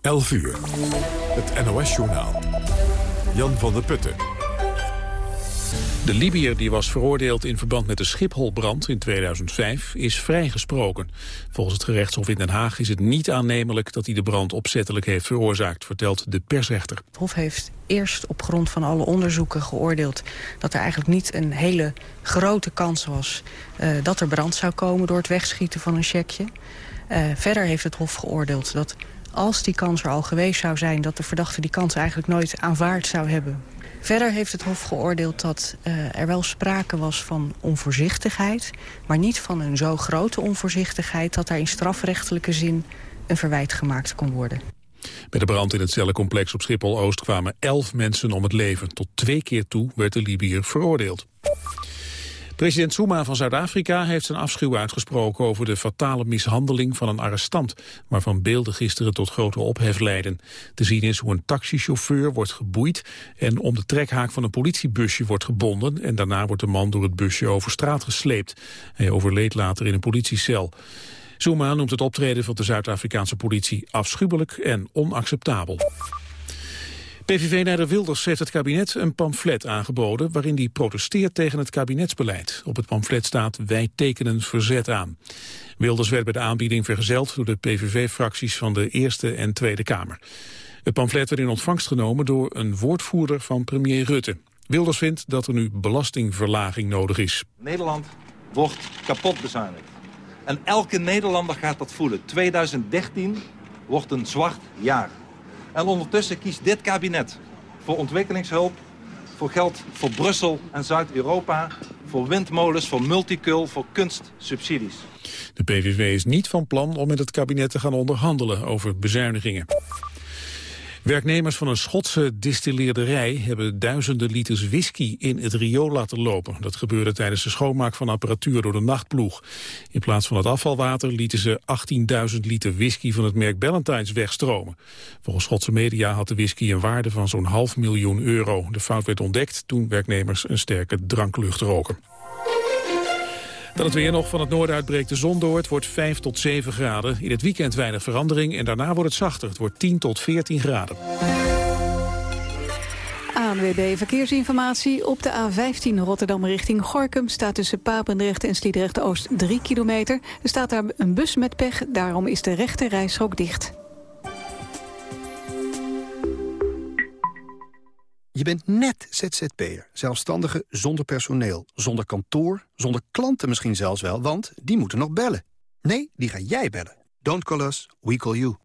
11 uur. Het NOS-journaal. Jan van der Putten. De Libiër die was veroordeeld in verband met de Schipholbrand in 2005 is vrijgesproken. Volgens het gerechtshof in Den Haag is het niet aannemelijk dat hij de brand opzettelijk heeft veroorzaakt, vertelt de persrechter. Het hof heeft eerst op grond van alle onderzoeken geoordeeld dat er eigenlijk niet een hele grote kans was uh, dat er brand zou komen door het wegschieten van een checkje. Uh, verder heeft het hof geoordeeld dat als die kans er al geweest zou zijn... dat de verdachte die kans eigenlijk nooit aanvaard zou hebben. Verder heeft het Hof geoordeeld dat uh, er wel sprake was van onvoorzichtigheid... maar niet van een zo grote onvoorzichtigheid... dat daar in strafrechtelijke zin een verwijt gemaakt kon worden. Bij de brand in het cellencomplex op Schiphol-Oost kwamen elf mensen om het leven. Tot twee keer toe werd de Libiër veroordeeld. President Zuma van Zuid-Afrika heeft zijn afschuw uitgesproken over de fatale mishandeling van een arrestant, waarvan beelden gisteren tot grote ophef leiden. Te zien is hoe een taxichauffeur wordt geboeid en om de trekhaak van een politiebusje wordt gebonden en daarna wordt de man door het busje over straat gesleept. Hij overleed later in een politiecel. Zuma noemt het optreden van de Zuid-Afrikaanse politie afschuwelijk en onacceptabel. PVV-leider Wilders heeft het kabinet een pamflet aangeboden... waarin hij protesteert tegen het kabinetsbeleid. Op het pamflet staat wij tekenen verzet aan. Wilders werd bij de aanbieding vergezeld door de PVV-fracties van de Eerste en Tweede Kamer. Het pamflet werd in ontvangst genomen door een woordvoerder van premier Rutte. Wilders vindt dat er nu belastingverlaging nodig is. Nederland wordt kapot bezuinigd. En elke Nederlander gaat dat voelen. 2013 wordt een zwart jaar. En ondertussen kiest dit kabinet voor ontwikkelingshulp, voor geld voor Brussel en Zuid-Europa, voor windmolens, voor multicul, voor kunstsubsidies. De PVV is niet van plan om met het kabinet te gaan onderhandelen over bezuinigingen. Werknemers van een Schotse distilleerderij hebben duizenden liters whisky in het riool laten lopen. Dat gebeurde tijdens de schoonmaak van apparatuur door de nachtploeg. In plaats van het afvalwater lieten ze 18.000 liter whisky van het merk Ballantines wegstromen. Volgens Schotse media had de whisky een waarde van zo'n half miljoen euro. De fout werd ontdekt toen werknemers een sterke dranklucht roken. Dan het weer nog. Van het noorden uitbreekt de zon door. Het wordt 5 tot 7 graden. In het weekend weinig verandering en daarna wordt het zachter. Het wordt 10 tot 14 graden. ANWB Verkeersinformatie. Op de A15 Rotterdam richting Gorkum staat tussen Papendrecht en Sliedrecht-Oost 3 kilometer. Er staat daar een bus met pech, daarom is de rechte rijstrook dicht. Je bent net ZZP'er, zelfstandige zonder personeel, zonder kantoor, zonder klanten misschien zelfs wel, want die moeten nog bellen. Nee, die ga jij bellen. Don't call us, we call you.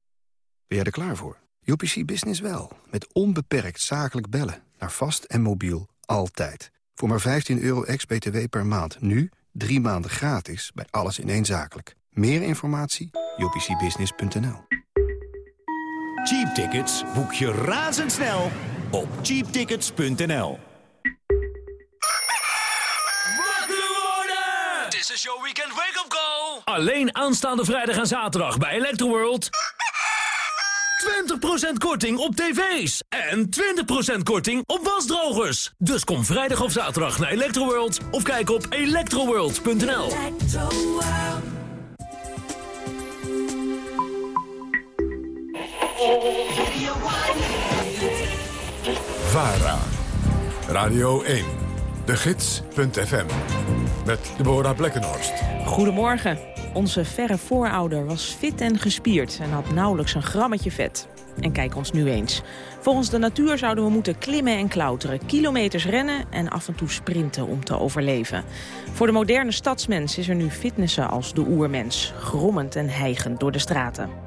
Ben jij er klaar voor? UPC Business wel, met onbeperkt zakelijk bellen, naar vast en mobiel, altijd. Voor maar 15 euro ex-BTW per maand, nu drie maanden gratis bij alles in één zakelijk. Meer informatie? upcbusiness.nl Cheap tickets boek je razendsnel op cheaptickets.nl. Dit is jouw weekend wake-up call. Alleen aanstaande vrijdag en zaterdag bij Electroworld. 20% korting op tv's en 20% korting op wasdrogers. Dus kom vrijdag of zaterdag naar Electroworld of kijk op electroworld.nl. VARA. Radio 1. De Gids.fm. Met Deborah Blekkenhorst. Goedemorgen. Onze verre voorouder was fit en gespierd en had nauwelijks een grammetje vet. En kijk ons nu eens. Volgens de natuur zouden we moeten klimmen en klauteren, kilometers rennen en af en toe sprinten om te overleven. Voor de moderne stadsmens is er nu fitnessen als de oermens, grommend en hijgend door de straten.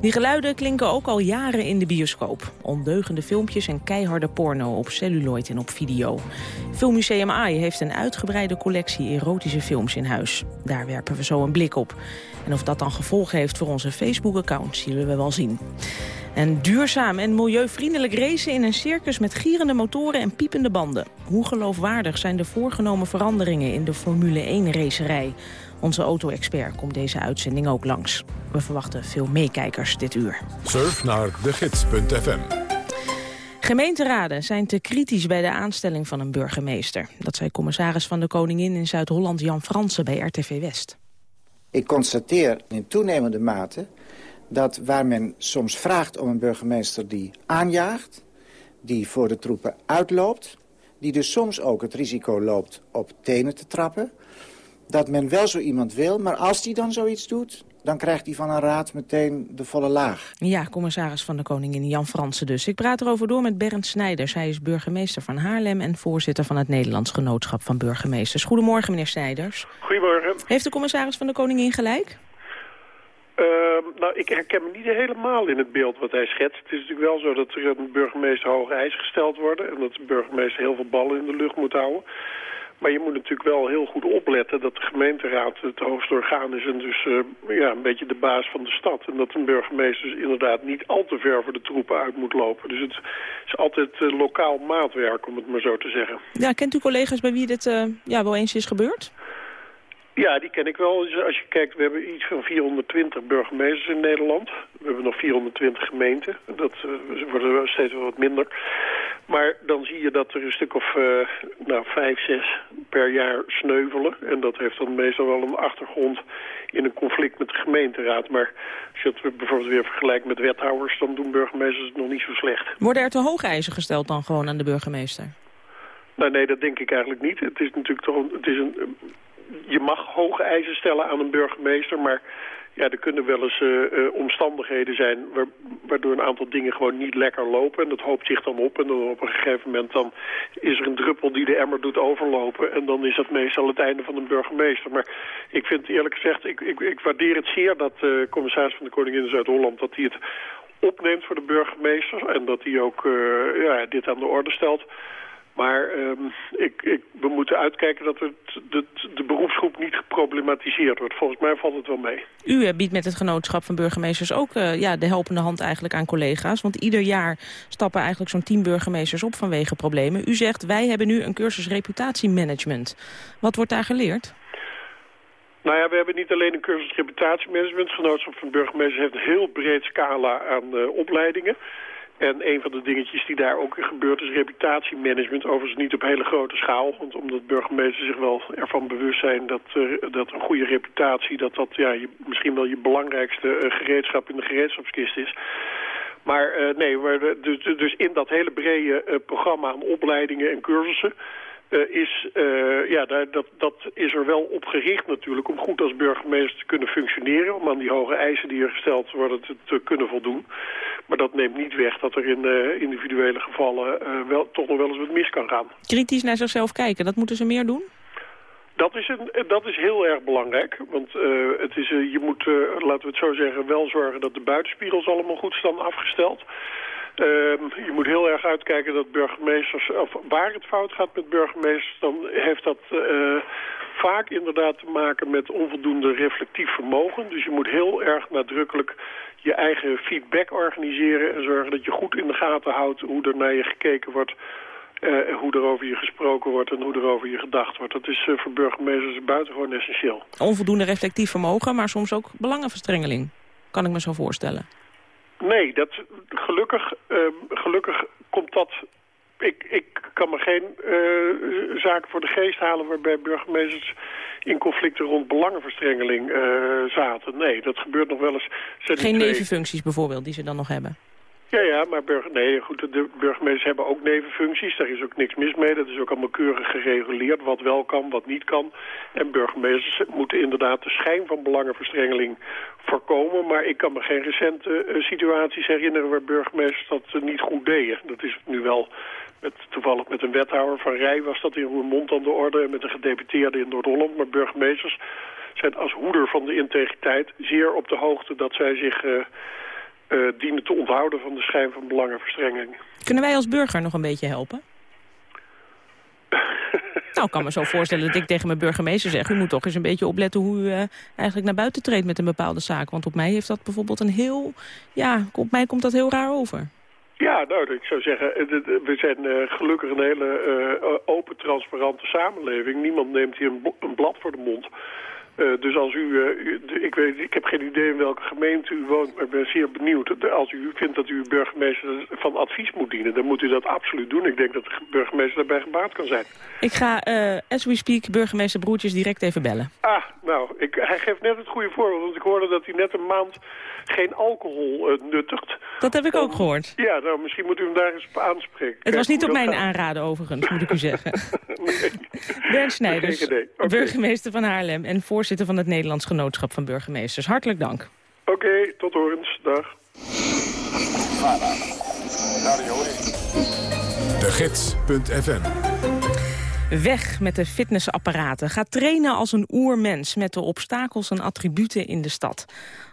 Die geluiden klinken ook al jaren in de bioscoop. Ondeugende filmpjes en keiharde porno op celluloid en op video. Filmmuseum AI heeft een uitgebreide collectie erotische films in huis. Daar werpen we zo een blik op. En of dat dan gevolgen heeft voor onze Facebook-account, zullen we wel zien. En duurzaam en milieuvriendelijk racen in een circus met gierende motoren en piepende banden. Hoe geloofwaardig zijn de voorgenomen veranderingen in de Formule 1-racerij? Onze auto-expert komt deze uitzending ook langs. We verwachten veel meekijkers dit uur. Surf naar degids.fm. Gemeenteraden zijn te kritisch bij de aanstelling van een burgemeester. Dat zei commissaris van de Koningin in Zuid-Holland Jan Fransen bij RTV West. Ik constateer in toenemende mate dat waar men soms vraagt om een burgemeester die aanjaagt... die voor de troepen uitloopt... die dus soms ook het risico loopt op tenen te trappen... dat men wel zo iemand wil, maar als die dan zoiets doet dan krijgt hij van een raad meteen de volle laag. Ja, commissaris van de Koningin Jan Fransen dus. Ik praat erover door met Bernd Snijders. Hij is burgemeester van Haarlem en voorzitter van het Nederlands Genootschap van Burgemeesters. Goedemorgen, meneer Snijders. Goedemorgen. Heeft de commissaris van de Koningin gelijk? Uh, nou, ik herken me niet helemaal in het beeld wat hij schetst. Het is natuurlijk wel zo dat er een burgemeester hoge eisen gesteld worden... en dat de burgemeester heel veel ballen in de lucht moet houden. Maar je moet natuurlijk wel heel goed opletten dat de gemeenteraad het hoogste orgaan is... en dus uh, ja, een beetje de baas van de stad. En dat een burgemeester dus inderdaad niet al te ver voor de troepen uit moet lopen. Dus het is altijd uh, lokaal maatwerk, om het maar zo te zeggen. Ja, kent u collega's bij wie dit uh, ja, wel eens is gebeurd? Ja, die ken ik wel. Dus als je kijkt, we hebben iets van 420 burgemeesters in Nederland. We hebben nog 420 gemeenten. Dat uh, worden steeds wel wat minder. Maar dan zie je dat er een stuk of uh, nou, vijf, zes per jaar sneuvelen. En dat heeft dan meestal wel een achtergrond in een conflict met de gemeenteraad. Maar als je het bijvoorbeeld weer vergelijkt met wethouders... dan doen burgemeesters het nog niet zo slecht. Worden er te hoge eisen gesteld dan gewoon aan de burgemeester? Nou, nee, dat denk ik eigenlijk niet. Het is natuurlijk toch een, het is een, je mag hoge eisen stellen aan een burgemeester, maar ja, er kunnen wel eens uh, uh, omstandigheden zijn waardoor een aantal dingen gewoon niet lekker lopen. En dat hoopt zich dan op. En dan op een gegeven moment dan is er een druppel die de emmer doet overlopen. En dan is dat meestal het einde van een burgemeester. Maar ik vind eerlijk gezegd, ik, ik, ik waardeer het zeer dat de uh, commissaris van de Koningin Zuid-Holland... dat hij het opneemt voor de burgemeester. En dat hij ook ja, dit aan de orde stelt. Maar um, ik, ik, we moeten uitkijken dat het, de, de beroepsgroep niet geproblematiseerd wordt. Volgens mij valt het wel mee. U biedt met het genootschap van burgemeesters ook uh, ja, de helpende hand eigenlijk aan collega's. Want ieder jaar stappen eigenlijk zo'n tien burgemeesters op vanwege problemen. U zegt, wij hebben nu een cursus reputatiemanagement. Wat wordt daar geleerd? Nou ja, we hebben niet alleen een cursus reputatiemanagement. Het genootschap van burgemeesters heeft een heel breed scala aan uh, opleidingen. En een van de dingetjes die daar ook gebeurt is reputatiemanagement. Overigens niet op hele grote schaal. Want omdat burgemeesters zich wel ervan bewust zijn dat, uh, dat een goede reputatie... dat dat ja, misschien wel je belangrijkste uh, gereedschap in de gereedschapskist is. Maar uh, nee, dus, dus in dat hele brede programma aan opleidingen en cursussen... Uh, is, uh, ja, daar, dat, dat is er wel op gericht natuurlijk om goed als burgemeester te kunnen functioneren. Om aan die hoge eisen die er gesteld worden te, te kunnen voldoen. Maar dat neemt niet weg dat er in uh, individuele gevallen wel, toch nog wel eens wat mis kan gaan. Kritisch naar zichzelf kijken, dat moeten ze meer doen? Dat is, een, dat is heel erg belangrijk. Want het is, je moet, laten we het zo zeggen, wel zorgen dat de buitenspiegels allemaal goed staan afgesteld. Uh, je moet heel erg uitkijken dat burgemeesters, of waar het fout gaat met burgemeesters, dan heeft dat uh, vaak inderdaad te maken met onvoldoende reflectief vermogen. Dus je moet heel erg nadrukkelijk je eigen feedback organiseren en zorgen dat je goed in de gaten houdt hoe er naar je gekeken wordt, uh, hoe er over je gesproken wordt en hoe er over je gedacht wordt. Dat is uh, voor burgemeesters buitengewoon essentieel. Onvoldoende reflectief vermogen, maar soms ook belangenverstrengeling, kan ik me zo voorstellen. Nee, dat, gelukkig, uh, gelukkig komt dat... Ik, ik kan me geen uh, zaken voor de geest halen waarbij burgemeesters in conflicten rond belangenverstrengeling uh, zaten. Nee, dat gebeurt nog wel eens. Geen nevenfuncties bijvoorbeeld die ze dan nog hebben? Ja, ja, maar nee, goed, de burgemeesters hebben ook nevenfuncties. Daar is ook niks mis mee. Dat is ook allemaal keurig gereguleerd. Wat wel kan, wat niet kan. En burgemeesters moeten inderdaad de schijn van belangenverstrengeling voorkomen. Maar ik kan me geen recente uh, situaties herinneren waar burgemeesters dat uh, niet goed deden. Dat is nu wel met, toevallig met een wethouder van Rij was dat in Roermond aan de orde. En met een gedeputeerde in Noord-Holland. Maar burgemeesters zijn als hoeder van de integriteit zeer op de hoogte dat zij zich... Uh, uh, dienen te onthouden van de schijn van belangenverstrenging. Kunnen wij als burger nog een beetje helpen? nou, ik kan me zo voorstellen dat ik tegen mijn burgemeester zeg... u moet toch eens een beetje opletten hoe u uh, eigenlijk naar buiten treedt met een bepaalde zaak. Want op mij heeft dat bijvoorbeeld een heel... ja, op mij komt dat heel raar over. Ja, nou, ik zou zeggen, we zijn uh, gelukkig een hele uh, open, transparante samenleving. Niemand neemt hier een, een blad voor de mond. Uh, dus als u, uh, ik, weet, ik heb geen idee in welke gemeente u woont, maar ik ben zeer benieuwd. Als u vindt dat u burgemeester van advies moet dienen, dan moet u dat absoluut doen. Ik denk dat de burgemeester daarbij gebaat kan zijn. Ik ga, uh, as we speak, burgemeester Broertjes direct even bellen. Ah, nou, ik, hij geeft net het goede voorbeeld, want ik hoorde dat hij net een maand geen alcohol uh, nuttigt. Dat heb ik ook gehoord. Ja, nou, misschien moet u hem daar eens op aanspreken. Het was niet op mijn aanraden overigens, moet ik u zeggen. nee. Bernd Snijders, okay. burgemeester van Haarlem... en voorzitter van het Nederlands Genootschap van Burgemeesters. Hartelijk dank. Oké, okay, tot horens. Dag. De Gids.fm Weg met de fitnessapparaten. Ga trainen als een oermens met de obstakels en attributen in de stad.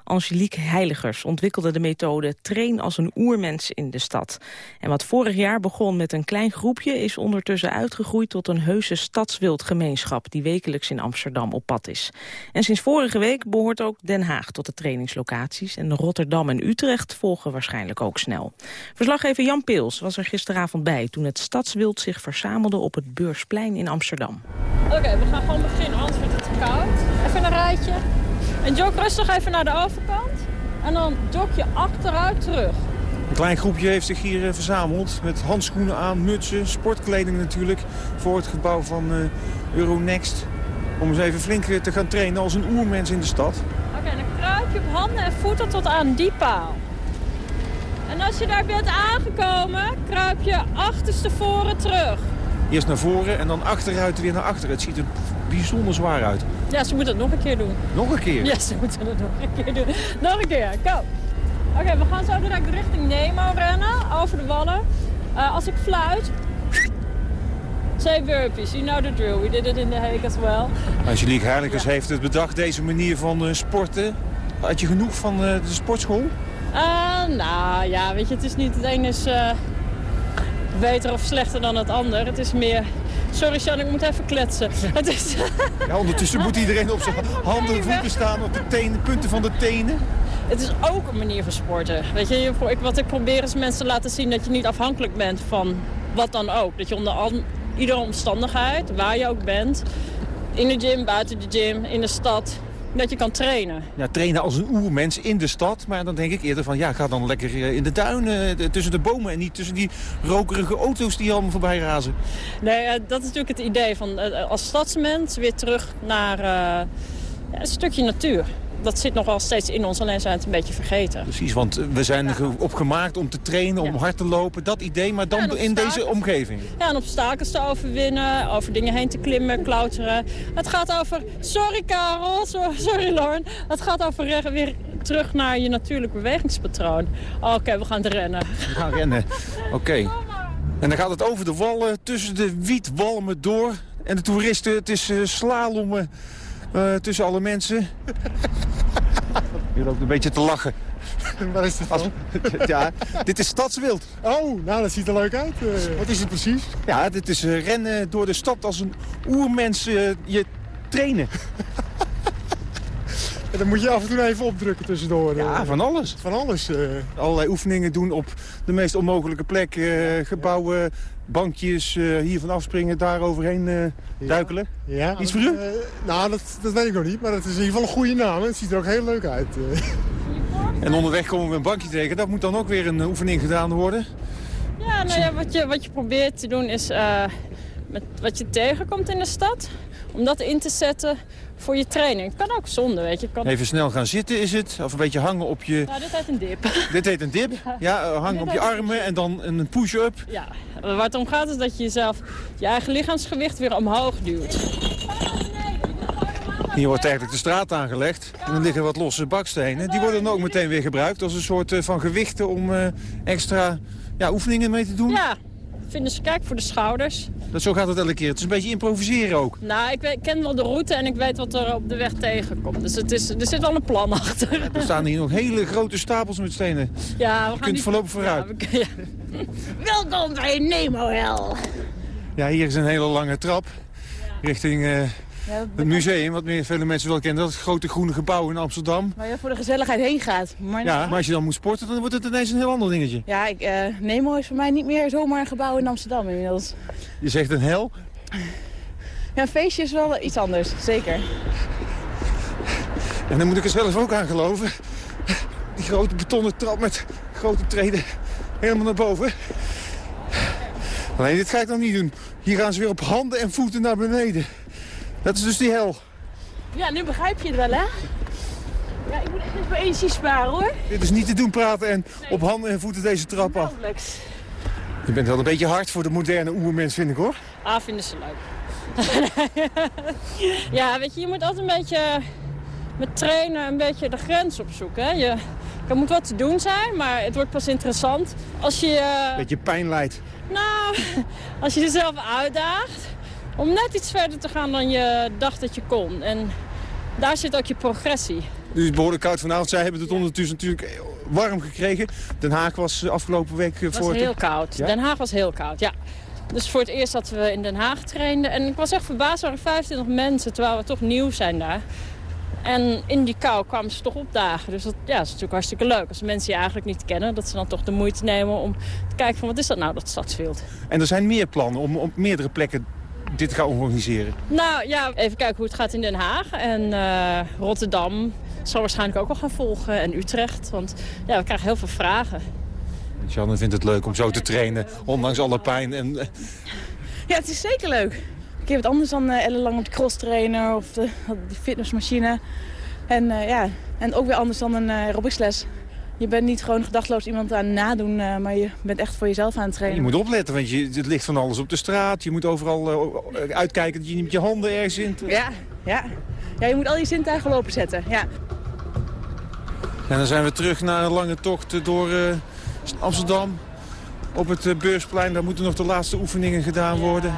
Angelique Heiligers ontwikkelde de methode Train als een oermens in de stad. En wat vorig jaar begon met een klein groepje... is ondertussen uitgegroeid tot een heuse stadswildgemeenschap... die wekelijks in Amsterdam op pad is. En sinds vorige week behoort ook Den Haag tot de trainingslocaties... en Rotterdam en Utrecht volgen waarschijnlijk ook snel. Verslaggever Jan Peels was er gisteravond bij... toen het stadswild zich verzamelde op het Beursplein in Amsterdam. Oké, we gaan gewoon beginnen, anders wordt het koud. Even een rijtje. En jog rustig even naar de overkant. En dan jog je achteruit terug. Een klein groepje heeft zich hier uh, verzameld. Met handschoenen aan, mutsen, sportkleding natuurlijk. Voor het gebouw van uh, Euronext. Om eens even flink te gaan trainen als een oermens in de stad. Oké, okay, dan kruip je op handen en voeten tot aan die paal. En als je daar bent aangekomen, kruip je achterstevoren terug. Eerst naar voren en dan achteruit weer naar achteren. Het ziet er bijzonder zwaar uit. Ja, ze moeten het nog een keer doen. Nog een keer? Ja, ze moeten het nog een keer doen. Nog een keer, go. Oké, we gaan zo direct richting Nemo rennen, over de wallen. Uh, als ik fluit, say burpees. You know the drill. We did it in The Hague as well. Angelique Heiligers ja. heeft het bedacht, deze manier van uh, sporten. Had je genoeg van uh, de sportschool? nou ja, weet je, het is niet het ene is beter of slechter dan het ander. Het is meer... Sorry Sjan, ik moet even kletsen. Het is... ja, ondertussen moet iedereen op zijn handen en voeten staan, op de tenen, punten van de tenen. Het is ook een manier van sporten. Weet je, wat ik probeer is mensen laten zien dat je niet afhankelijk bent van wat dan ook. Dat je onder iedere omstandigheid, waar je ook bent, in de gym, buiten de gym, in de stad, dat je kan trainen. Ja, trainen als een oermens in de stad. Maar dan denk ik eerder van, ja, ga dan lekker eh, in de duinen, eh, tussen de bomen... en niet tussen die rokerige auto's die allemaal voorbij razen. Nee, eh, dat is natuurlijk het idee van als stadsmens weer terug naar uh, een stukje natuur dat zit nog wel steeds in ons, alleen zijn het een beetje vergeten. Precies, want we zijn ja. opgemaakt om te trainen, om hard te lopen, dat idee, maar dan in deze omgeving. Ja, en obstakels te overwinnen, over dingen heen te klimmen, klauteren. Het gaat over, sorry Karel, sorry Lauren, het gaat over weer terug naar je natuurlijk bewegingspatroon. Oké, we gaan rennen. We gaan rennen, oké. En dan gaat het over de wallen, tussen de wietwalmen door. En de toeristen, het is uh, slalommen uh, tussen alle mensen. Je loopt een beetje te lachen. Waar is het Als, Ja, dit is stadswild. Oh, nou dat ziet er leuk uit. Uh, wat is het precies? Ja, dit is uh, rennen door de stad als een oermens je trainen. En dan moet je af en toe even opdrukken tussendoor. Ja, van alles. Van alles. Uh... Allerlei oefeningen doen op de meest onmogelijke plek. Uh, gebouwen, bankjes, uh, hier van afspringen, daar overheen uh, duikelen. Ja, Iets voor u? Uh, nou, dat, dat weet ik nog niet, maar het is in ieder geval een goede naam. Het ziet er ook heel leuk uit. En onderweg komen we een bankje tegen. Dat moet dan ook weer een oefening gedaan worden. Ja, nou ja, wat je, wat je probeert te doen is met wat je tegenkomt in de stad... om dat in te zetten voor je training. Het kan ook zonder, weet je. Kan... Even snel gaan zitten is het? Of een beetje hangen op je... Nou, dit heet een dip. Dit heet een dip? Ja, hangen op je armen en dan een push-up? Ja, waar het om gaat is dat je jezelf je eigen lichaamsgewicht weer omhoog duwt. Hier wordt eigenlijk de straat aangelegd. En er liggen wat losse bakstenen. Die worden dan ook meteen weer gebruikt als een soort eh, van gewichten om uh, extra ja, oefeningen mee te doen? Ja, vinden ze kijk voor de schouders. Dat zo gaat het elke keer. Het is een beetje improviseren ook. Nou, ik ken wel de route en ik weet wat er op de weg tegenkomt. Dus het is, er zit wel een plan achter. Ja, er staan hier nog hele grote stapels met stenen. Ja, we Je kunt voorlopig vooruit. Ja, ja. Welkom bij Nemo Hell. Ja, hier is een hele lange trap richting... Uh, ja, het museum, wat meer vele mensen wel kennen, dat grote groene gebouw in Amsterdam. Waar je voor de gezelligheid heen gaat. Maar ja, maar als je dan moet sporten, dan wordt het ineens een heel ander dingetje. Ja, ik, uh, Nemo is voor mij niet meer zomaar een gebouw in Amsterdam inmiddels. Je zegt een hel? Ja, een feestje is wel iets anders, zeker. En dan moet ik er zelf ook aan geloven. Die grote betonnen trap met grote treden helemaal naar boven. Alleen dit ga ik dan niet doen. Hier gaan ze weer op handen en voeten naar beneden. Dat is dus die hel. Ja, nu begrijp je het wel, hè? Ja, ik moet echt even energie sparen, hoor. Dit is niet te doen praten en op handen en voeten deze trap af. Nauwelijks. Je bent wel een beetje hard voor de moderne oermens, vind ik, hoor. Ah, vinden ze leuk. ja, weet je, je moet altijd een beetje met trainen een beetje de grens opzoeken. Hè? Je, er moet wat te doen zijn, maar het wordt pas interessant als je... eh, Beetje pijn leidt. Nou, als je jezelf uitdaagt om net iets verder te gaan dan je dacht dat je kon. En daar zit ook je progressie. Nu is het behoorlijk koud vanavond. Zij hebben het ondertussen natuurlijk warm gekregen. Den Haag was afgelopen week eh, Het voor was het- heel koud. Ja? Den Haag was heel koud, ja. Dus voor het eerst dat we in Den Haag trainden. En ik was echt verbaasd, er waren 25 mensen, terwijl we toch nieuw zijn daar. En in die kou kwamen ze toch opdagen. Dus dat, ja, dat is natuurlijk hartstikke leuk. Als mensen je eigenlijk niet kennen, dat ze dan toch de moeite nemen om te kijken van wat is dat nou, dat stadsveld. En er zijn meer plannen om op meerdere plekken dit gaan organiseren. Nou ja, even kijken hoe het gaat in Den Haag. En eh, Rotterdam zal waarschijnlijk ook wel gaan volgen. En Utrecht, want ja, we krijgen heel veel vragen. Janne vindt het leuk om zo te trainen, ondanks alle pijn. En, eh, Ja, het is zeker leuk. Een keer wat anders dan eh, ellenlang op de cross trainer of de, de fitnessmachine. En eh, ja, en ook weer anders dan een uh, aerobicsles. Je bent niet gewoon gedachteloos iemand aan het nadoen, eh, maar je bent echt voor jezelf aan het trainen. je moet opletten, want je, het ligt van alles op de straat. Je moet overal eh, uitkijken dat je niet met je handen ergens in... Ja, ja. ja, je moet al je zintuigen lopen zetten. Ja. En dan zijn we terug naar een lange tocht door eh, Amsterdam. Op het eh, beursplein, daar moeten nog de laatste oefeningen gedaan worden.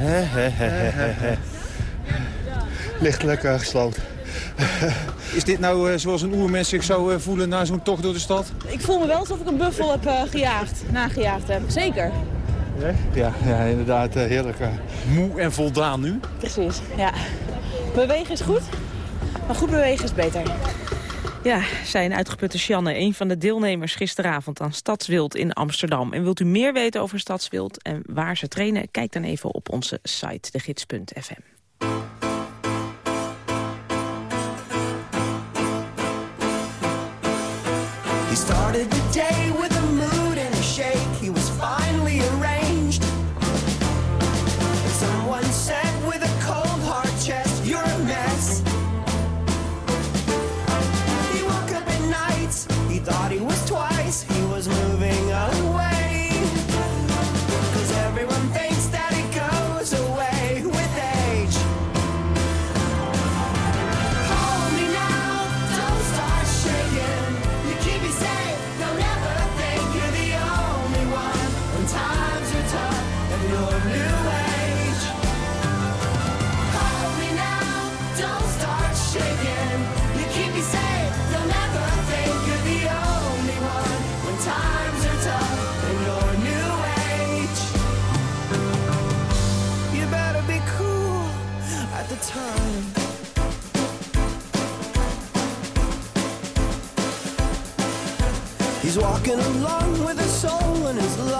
Hè, hè, hè, hè, hè. Ligt lekker gesloten. Is dit nou eh, zoals een oermens zich zou eh, voelen na zo'n tocht door de stad? Ik voel me wel alsof ik een buffel heb eh, gejaagd, nagejaagd heb. Zeker. Ja, ja inderdaad, heerlijk. eh. Moe en voldaan nu? Precies, ja. Bewegen is goed, maar goed bewegen is beter. Ja, zei een uitgeputte Sjanne, een van de deelnemers gisteravond aan Stadswild in Amsterdam. En wilt u meer weten over Stadswild en waar ze trainen? Kijk dan even op onze site, degids.fm. walking along with a soul in his lungs.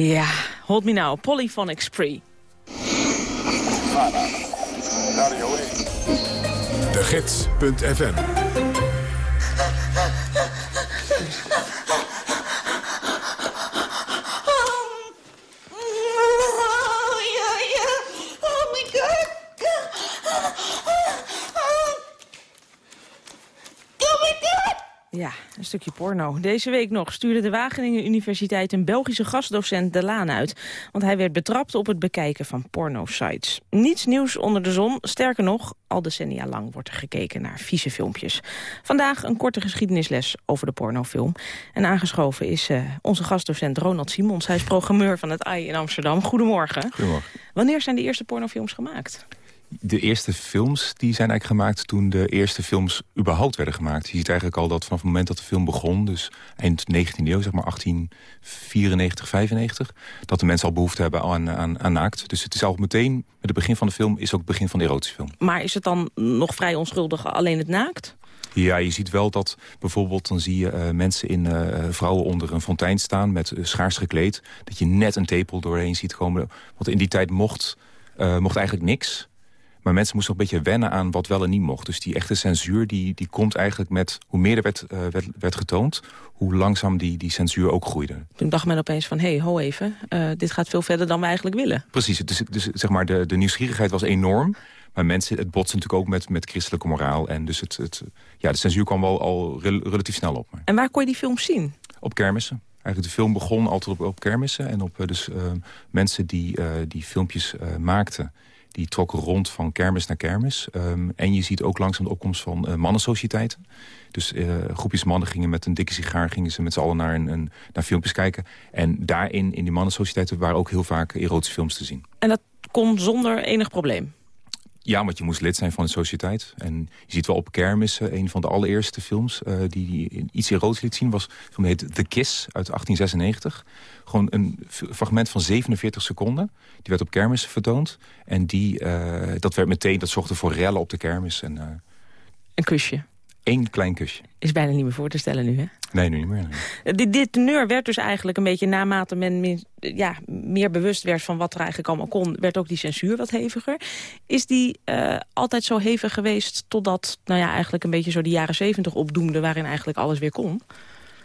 Ja, hold me now, Polyphonic Spree. De Gids.fm Oh my god. Oh my god. Ja, een stukje porno. Deze week nog stuurde de Wageningen Universiteit een Belgische gastdocent de laan uit. Want hij werd betrapt op het bekijken van pornosites. Niets nieuws onder de zon. Sterker nog, al decennia lang wordt er gekeken naar vieze filmpjes. Vandaag een korte geschiedenisles over de pornofilm. En aangeschoven is eh, onze gastdocent Ronald Simons. Hij is programmeur van het AI in Amsterdam. Goedemorgen. Goedemorgen. Wanneer zijn de eerste pornofilms gemaakt? De eerste films die zijn eigenlijk gemaakt toen de eerste films überhaupt werden gemaakt. Je ziet eigenlijk al dat vanaf het moment dat de film begon, dus eind 19e eeuw, zeg maar 1894, 95, dat de mensen al behoefte hebben aan, aan, aan naakt. Dus het is al meteen, met het begin van de film, is ook het begin van de erotische film. Maar is het dan nog vrij onschuldig alleen het naakt? Ja, je ziet wel dat bijvoorbeeld dan zie je eh, mensen in eh, vrouwen onder een fontein staan met eh, schaars gekleed. Dat je net een tepel doorheen ziet komen. Want in die tijd mocht, mocht eigenlijk niks. Maar mensen moesten nog een beetje wennen aan wat wel en niet mocht. Dus die echte censuur die, die komt eigenlijk met... hoe meer er werd, eh, werd, werd getoond, hoe langzaam die, die censuur ook groeide. Toen dacht men opeens van, hé, hey, ho even, eh, dit gaat veel verder dan we eigenlijk willen. Precies, dus, dus zeg maar de, de nieuwsgierigheid was enorm. Maar mensen, het botste natuurlijk ook met, met christelijke moraal. En dus het, het, ja, de censuur kwam wel al rel- relatief snel op. Maar En waar kon je die films zien? op kermissen. Eigenlijk de film begon altijd op, op kermissen. En op eh, dus, mensen die die filmpjes maakten... die trokken rond van kermis naar kermis. Ehm, en je ziet ook langzaam de opkomst van eh, mannensociëteiten. Dus eh, groepjes mannen gingen met een dikke sigaar... gingen ze met z'n allen naar, een, een, naar filmpjes kijken. En daarin, in die mannensociëteiten... waren ook heel vaak erotische films te zien. En dat kon zonder enig probleem. Ja, want je moest lid zijn van de sociëteit. En je ziet wel op kermissen, een van de allereerste films... eh, die, iets erotisch liet zien, was een film heet The Kiss uit 1896. Gewoon een fragment van 47 seconden. Die werd op kermissen vertoond. En die, eh, dat werd meteen, dat zorgde voor rellen op de kermis. En, eh, Een kusje. Eén klein kusje. Is bijna niet meer voor te stellen nu, hè? Nee, nu niet meer. nee. Eh, Dit, dit teneur werd dus eigenlijk een beetje naarmate men meer, ja, meer bewust werd van wat er eigenlijk allemaal kon, werd ook die censuur wat heviger. Is die eh, altijd zo hevig geweest totdat, nou ja, eigenlijk een beetje zo de jaren zeventig opdoemde, waarin eigenlijk alles weer kon?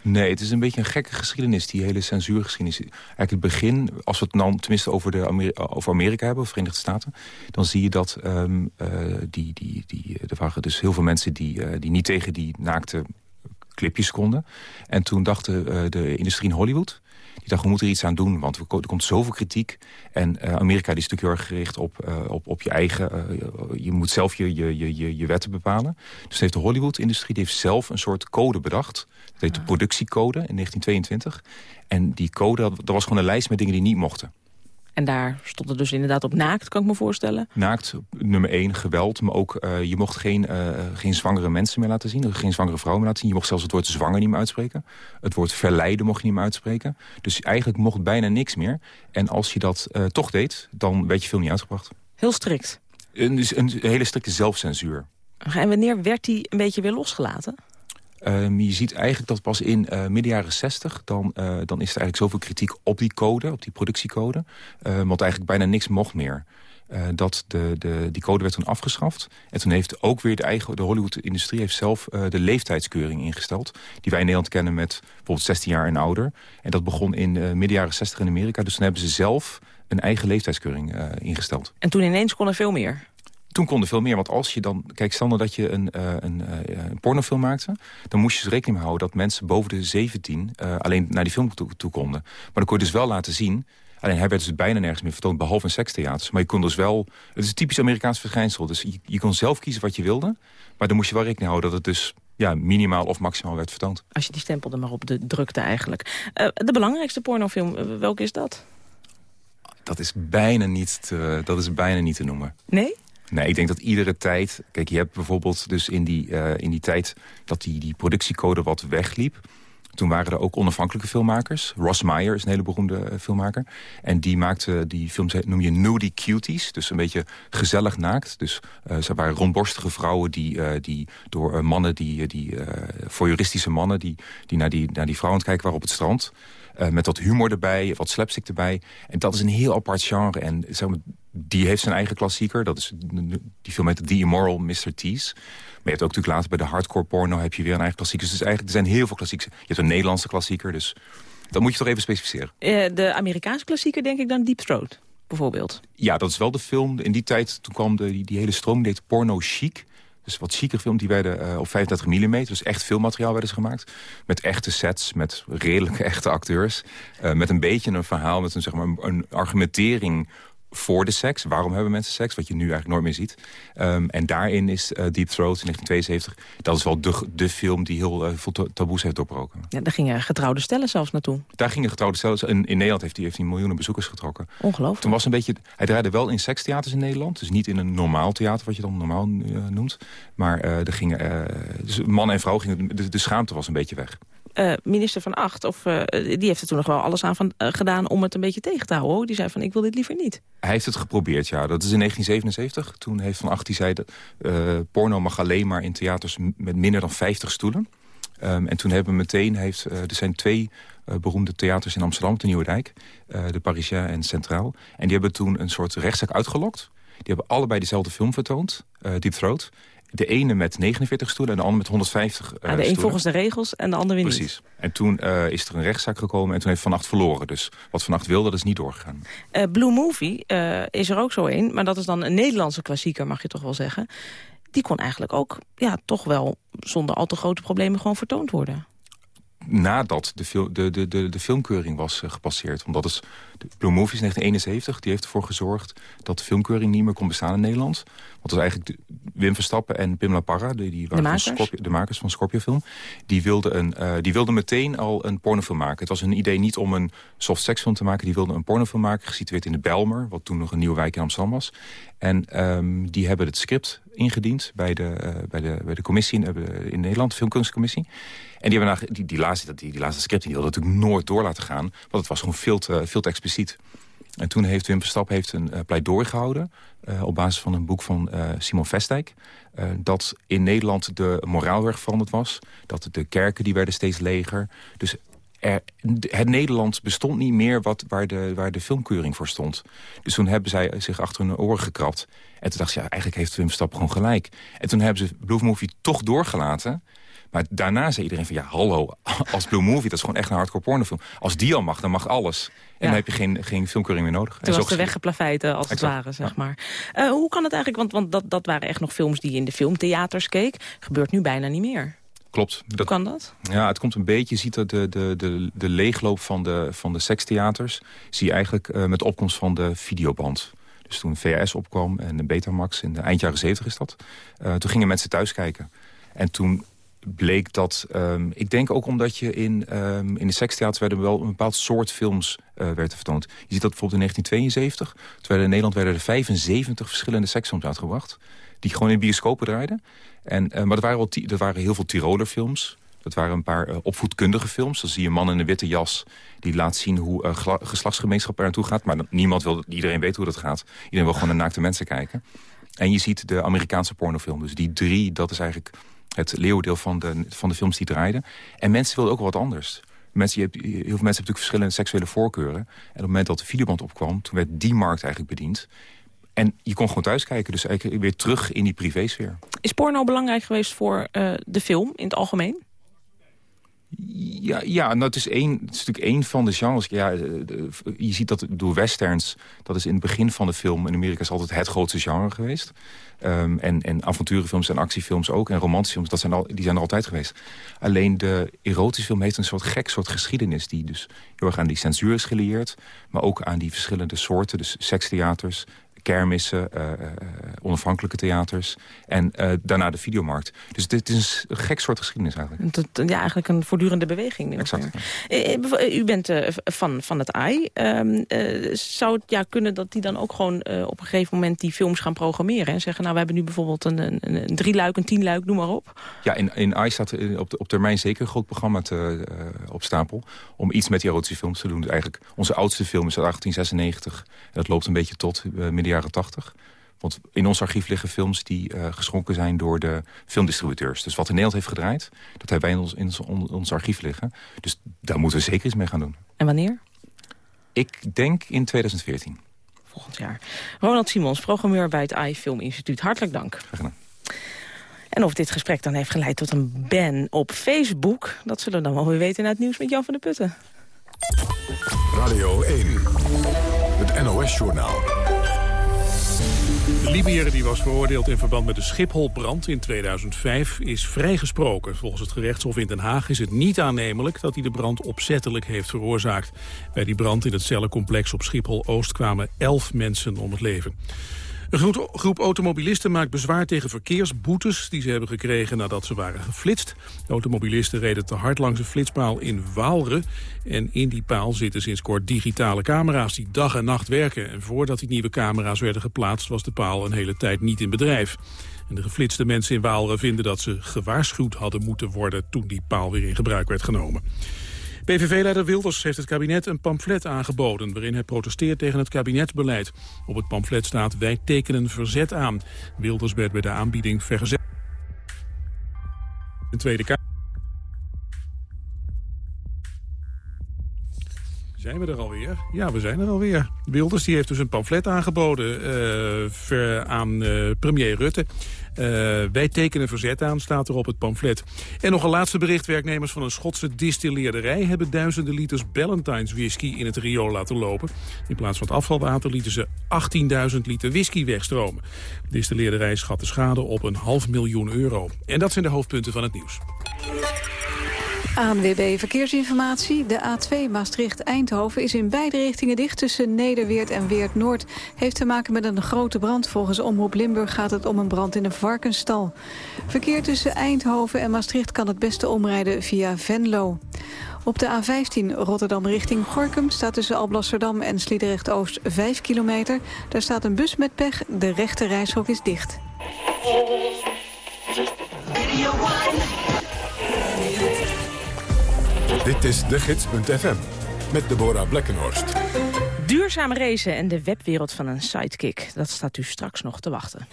Nee, het is een beetje een gekke geschiedenis, die hele censuurgeschiedenis. Eigenlijk het begin, als we het dan tenminste over, de over Amerika hebben, of Verenigde Staten... dan zie je dat ehm, eh, die, die, die, er waren dus heel veel mensen die, eh, die niet tegen die naakte clipjes konden. En toen dacht de, de industrie in Hollywood... die dacht, we moeten er iets aan doen, want er ko- komt zoveel kritiek. En eh, Amerika die is natuurlijk heel erg gericht op, eh, op, op je eigen... eh, je moet zelf je, je, je, je, je wetten bepalen. Dus heeft de Hollywood-industrie heeft zelf een soort code bedacht. Dat heet de productiecode in 1922. En die code, dat was gewoon een lijst met dingen die niet mochten. En daar stond het dus inderdaad op naakt, kan ik me voorstellen. Naakt, nummer één, geweld. Maar ook, eh, je mocht geen, eh, geen zwangere mensen meer laten zien. Geen zwangere vrouwen meer laten zien. Je mocht zelfs het woord zwanger niet meer uitspreken. Het woord verleiden mocht je niet meer uitspreken. Dus eigenlijk mocht bijna niks meer. En als je dat eh, toch deed, dan werd je film niet uitgebracht. Heel strikt. Een, een hele strikte zelfcensuur. En wanneer werd die een beetje weer losgelaten? Ehm, je ziet eigenlijk dat pas in eh, midden jaren 60... Dan, eh, dan is er eigenlijk zoveel kritiek op die code, op die productiecode... eh, want eigenlijk bijna niks mocht meer. Eh, dat de, de, die code werd toen afgeschaft. En toen heeft ook weer de, eigen, de Hollywood-industrie... heeft zelf de leeftijdskeuring ingesteld... die wij in Nederland kennen met bijvoorbeeld 16 jaar en ouder. En dat begon in midden jaren 60 in Amerika. Dus toen hebben ze zelf een eigen leeftijdskeuring ingesteld. En toen ineens kon er veel meer. Toen kon er veel meer, want als je dan... Kijk, stel nou dat je een, eh, een, een pornofilm maakte... dan moest je dus rekening mee houden dat mensen boven de 17... eh, alleen naar die film toe, toe konden. Maar dan kon je dus wel laten zien... Alleen hij werd dus bijna nergens meer vertoond, behalve in sekstheaters. Maar je kon dus wel... Het is een typisch Amerikaans verschijnsel. Dus je, je kon zelf kiezen wat je wilde. Maar dan moest je wel rekening houden dat het dus ja, minimaal of maximaal werd vertoond. Als je die stempel er maar op de drukte eigenlijk. De belangrijkste pornofilm, welke is dat? Dat is bijna niet te, dat is bijna niet te noemen. Nee? Nee, ik denk dat iedere tijd... Kijk, je hebt bijvoorbeeld dus in die, eh, in die tijd dat die, die productiecode wat wegliep... Toen waren er ook onafhankelijke filmmakers. Ross Meyer is een hele beroemde eh, filmmaker. En die maakte die films, eh, noem je nudie cuties. Dus een beetje gezellig naakt. Dus uh, ze waren rondborstige vrouwen die, die door mannen, die, die voyeuristische mannen... die, die, naar die naar die vrouwen kijken waren op het strand. Met wat humor erbij, wat slapstick erbij. En dat is een heel apart genre. En zeg maar, die heeft zijn eigen klassieker. Dat is, die film heet The Immoral Mr. Tease. Maar je hebt ook natuurlijk later bij de hardcore porno... heb je weer een eigen klassieker. Dus eigenlijk, er zijn heel veel klassiekers. Je hebt een Nederlandse klassieker, dus dat moet je toch even specificeren. Uh, de Amerikaanse klassieker denk ik dan Deep Throat, bijvoorbeeld. Ja, dat is wel de film. In die tijd, toen kwam de, die, die hele stroom, deed porno chic. Dus wat chiquer film, die werden uh, op 35 mm. Dus echt filmmateriaal werden ze gemaakt. Met echte sets, met redelijke echte acteurs. Uh, met een beetje een verhaal, met een, zeg maar, een argumentering voor de seks. Waarom hebben mensen seks? Wat je nu eigenlijk nooit meer ziet. Um, en daarin is uh, Deep Throat in 1972... dat is wel de, de film die heel uh, veel taboes heeft doorbroken. Ja, daar gingen getrouwde stellen zelfs naartoe. Daar gingen getrouwde stellen. In, in Nederland heeft hij, heeft hij miljoenen bezoekers getrokken. Ongelooflijk. Toen was een beetje, hij draaide wel in sekstheaters in Nederland. Dus niet in een normaal theater, wat je dan normaal uh, noemt. Maar er gingen, dus man en vrouw gingen... De, de schaamte was een beetje weg. Uh, minister van Acht, of, uh, die heeft er toen nog wel alles aan van, uh, gedaan om het een beetje tegen te houden. Die zei van, ik wil dit liever niet. Hij heeft het geprobeerd, ja. Dat is in 1977. Toen heeft Van Acht, die zei, dat, porno mag alleen maar in theaters met minder dan 50 stoelen. Um, en toen hebben meteen, heeft, er zijn twee beroemde theaters in Amsterdam, de Nieuwe Dijk. de Parisien en Centraal. En die hebben toen een soort rechtszaak uitgelokt. Die hebben allebei dezelfde film vertoond, Deep Throat. De ene met 49 stoelen en de andere met 150 uh, ah, De een volgens de regels en de ander weer Precies. niet. En toen uh, is er een rechtszaak gekomen en toen heeft Van Acht verloren. Dus wat Van Acht wilde, dat is niet doorgegaan. Uh, Blue Movie is er ook zo een, maar dat is dan een Nederlandse klassieker, mag je toch wel zeggen. Die kon eigenlijk ook ja, toch wel zonder al te grote problemen gewoon vertoond worden nadat de, de, de, de, filmkeuring was uh, gepasseerd. Want dat is, de Blue Movies 1971, die heeft ervoor gezorgd... dat de filmkeuring niet meer kon bestaan in Nederland. Want dat is eigenlijk de, Wim Verstappen en Pim La Parra... Die, die waren de, makers? Scorpio, de makers van Scorpio Film... Die wilden, een, uh, die wilden meteen al een pornofilm maken. Het was een idee niet om een soft seksfilm te maken. Die wilden een pornofilm maken, gesitueerd in de Belmer... wat toen nog een nieuwe wijk in Amsterdam was. En um, die hebben het script ingediend bij de, uh, bij de, bij de commissie in, uh, in Nederland, de Filmkunstcommissie. En die, hebben die, die, laatste, die, die laatste script die natuurlijk nooit door laten gaan. Want het was gewoon veel te, veel te expliciet. En toen heeft Wim Verstappen heeft een uh, pleidooi gehouden... Uh, op basis van een boek van uh, Simon Vestdijk... Dat in Nederland de moraal weer veranderd was. Dat de kerken die werden steeds leger. Dus er, het Nederland bestond niet meer wat, waar, de, waar de filmkeuring voor stond. Dus toen hebben zij zich achter hun oren gekrapt. En toen dacht ze, ja, eigenlijk heeft Wim Verstappen gewoon gelijk. En toen hebben ze Blue Movie toch doorgelaten... Maar daarna zei iedereen van, ja, hallo, als Blue Movie... dat is gewoon echt een hardcore pornofilm. Als die al mag, dan mag alles. En ja. dan heb je geen, geen filmkeuring meer nodig. Toen was de weggeplaveid als het ware, zeg ja. maar. Uh, hoe kan het eigenlijk, want, want dat, dat waren echt nog films... die je in de filmtheaters keek. Gebeurt nu bijna niet meer. Klopt. Hoe kan dat? Ja, het komt een beetje, je ziet dat de, de, de, de leegloop van de, van de sekstheaters... zie je eigenlijk uh, met opkomst van de videoband. Dus toen VHS opkwam en de Betamax in de eind jaren 70 is dat... Uh, toen gingen mensen thuis kijken. En toen bleek dat... Um, ik denk ook omdat je in, um, in de sekstheaters werden wel een bepaald soort films uh, werd vertoond. Je ziet dat bijvoorbeeld in 1972. Terwijl in Nederland werden er 75 verschillende seksfilms uitgebracht. Die gewoon in bioscopen draaiden. En, uh, maar er waren, er waren heel veel Tiroler films. Dat waren een paar uh, opvoedkundige films. Dan zie je man in een witte jas die laat zien hoe geslachtsgemeenschap er naartoe gaat. Maar niemand wil, iedereen weet hoe dat gaat. Iedereen wil gewoon naar naakte mensen kijken. En je ziet de Amerikaanse pornofilm. Dus die drie, dat is eigenlijk het leeuwendeel van de, van de films die draaiden. En mensen wilden ook wat anders. Mensen, je hebt, heel veel mensen hebben natuurlijk verschillende seksuele voorkeuren. En op het moment dat de videoband opkwam, toen werd die markt eigenlijk bediend. En je kon gewoon thuis kijken, dus eigenlijk weer terug in die privésfeer. Is porno belangrijk geweest voor uh, de film in het algemeen? Ja, ja nou, het, is één, het is natuurlijk één van de genres. Ja, je ziet dat door westerns, dat is in het begin van de film... in Amerika is altijd het grootste genre geweest. Um, en, en avonturenfilms en actiefilms ook. En romantische films, dat zijn al, die zijn er altijd geweest. Alleen de erotische film heeft een soort gek soort geschiedenis... die dus heel erg aan die censuur is gelieerd. Maar ook aan die verschillende soorten, dus sekstheaters... kermissen, eh, eh, onafhankelijke theaters... en eh, daarna de videomarkt. Dus dit is een gek soort geschiedenis eigenlijk. Dat, ja, eigenlijk een voortdurende beweging. Exact. Eh, eh, eh, U bent eh, van, van het AI. Ehm, eh, zou het ja, kunnen dat die dan ook gewoon eh, op een gegeven moment die films gaan programmeren? En zeggen, nou, we hebben nu bijvoorbeeld een, een, een drieluik, een tienluik, noem maar op. Ja, in, in AI staat op, de- op termijn zeker een groot programma te, eh, op stapel... om iets met die erotische films te doen. Dus eigenlijk, onze oudste film is uit 1896. En dat loopt een beetje tot eh, midden jaren 80. Want in ons archief liggen films die eh, geschonken zijn door de filmdistributeurs. Dus wat in Nederland heeft gedraaid, dat hebben wij in ons, in ons, on- ons archief liggen. Dus daar moeten we zeker iets mee gaan doen. En wanneer? Ik denk in 2014. Volgend jaar. Ronald Simons, programmeur bij het AI Film Instituut. Hartelijk dank. En of dit gesprek dan heeft geleid tot een ban op Facebook... dat zullen we dan wel weer weten na het nieuws met Jan van der Putten. Radio 1, het NOS-journaal. De Libiër die was veroordeeld in verband met de Schipholbrand in 2005 is vrijgesproken. Volgens het gerechtshof in Den Haag is het niet aannemelijk dat hij de brand opzettelijk heeft veroorzaakt. Bij die brand in het cellencomplex op Schiphol-Oost kwamen elf mensen om het leven. Een groep, automobilisten maakt bezwaar tegen verkeersboetes die ze hebben gekregen nadat ze waren geflitst. De automobilisten reden te hard langs een flitspaal in Waalre. En in die paal zitten sinds kort digitale camera's die dag en nacht werken. En voordat die nieuwe camera's werden geplaatst was de paal een hele tijd niet in bedrijf. En de geflitste mensen in Waalre vinden dat ze gewaarschuwd hadden moeten worden toen die paal weer in gebruik werd genomen. PVV-leider Wilders heeft het kabinet een pamflet aangeboden... waarin hij protesteert tegen het kabinetsbeleid. Op het pamflet staat wij tekenen verzet aan. Wilders werd bij de aanbieding vergezet. De Tweede Kamer. Zijn we er alweer? Ja, we zijn er alweer. Wilders die heeft dus een pamflet aangeboden eh, ver- aan eh, premier Rutte. Eh, wij tekenen verzet aan, staat er op het pamflet. En nog een laatste bericht. Werknemers van een Schotse distilleerderij... hebben duizenden liters Ballantines whisky in het riool laten lopen. In plaats van het afvalwater lieten ze 18.000 liter whisky wegstromen. De distilleerderij schat de schade op een half miljoen euro. En dat zijn de hoofdpunten van het nieuws. ANWB Verkeersinformatie. De A2 Maastricht-Eindhoven is in beide richtingen dicht tussen Nederweert en Weert-Noord. Heeft te maken met een grote brand. Volgens Omroep Limburg gaat het om een brand in een varkensstal. Verkeer tussen Eindhoven en Maastricht kan het beste omrijden via Venlo. Op de A15 Rotterdam richting Gorkum staat tussen Alblasserdam en Sliedrecht-Oost 5 kilometer. Daar staat een bus met pech. De rechte reishok is dicht. Dit is de gids.fm met Deborah Blekkenhorst. Duurzame racen en de webwereld van een sidekick. Dat staat u straks nog te wachten.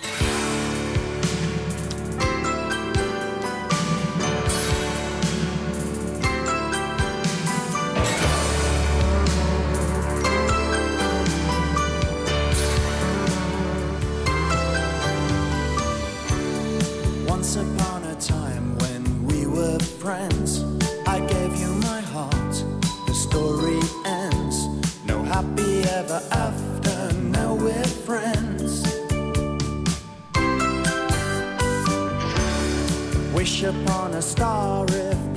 Once upon a time when we were friends, upon a star if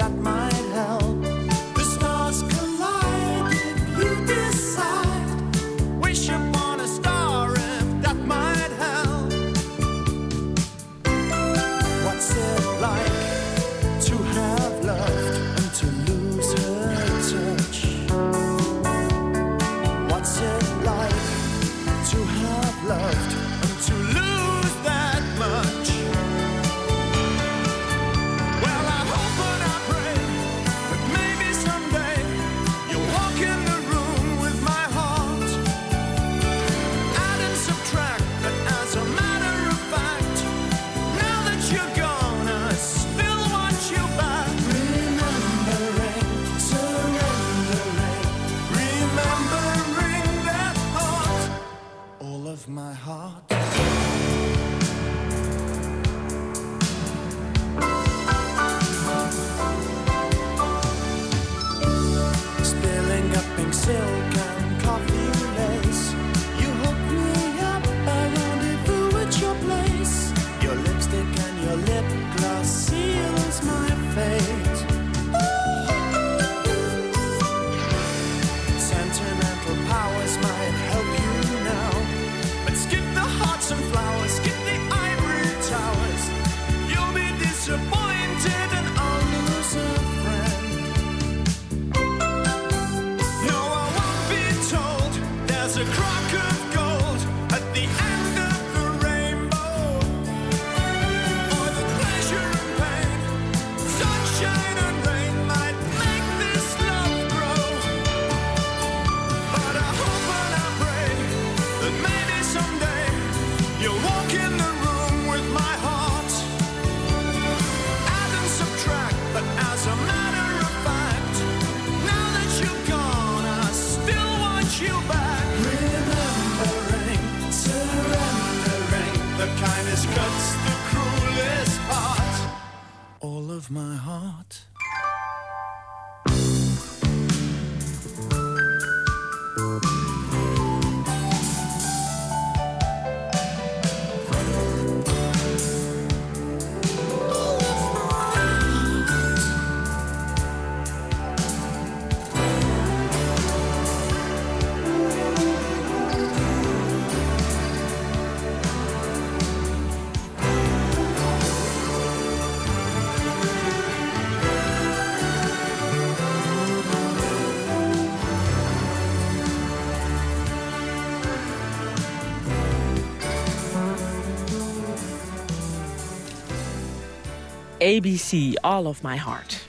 ABC, All of My Heart.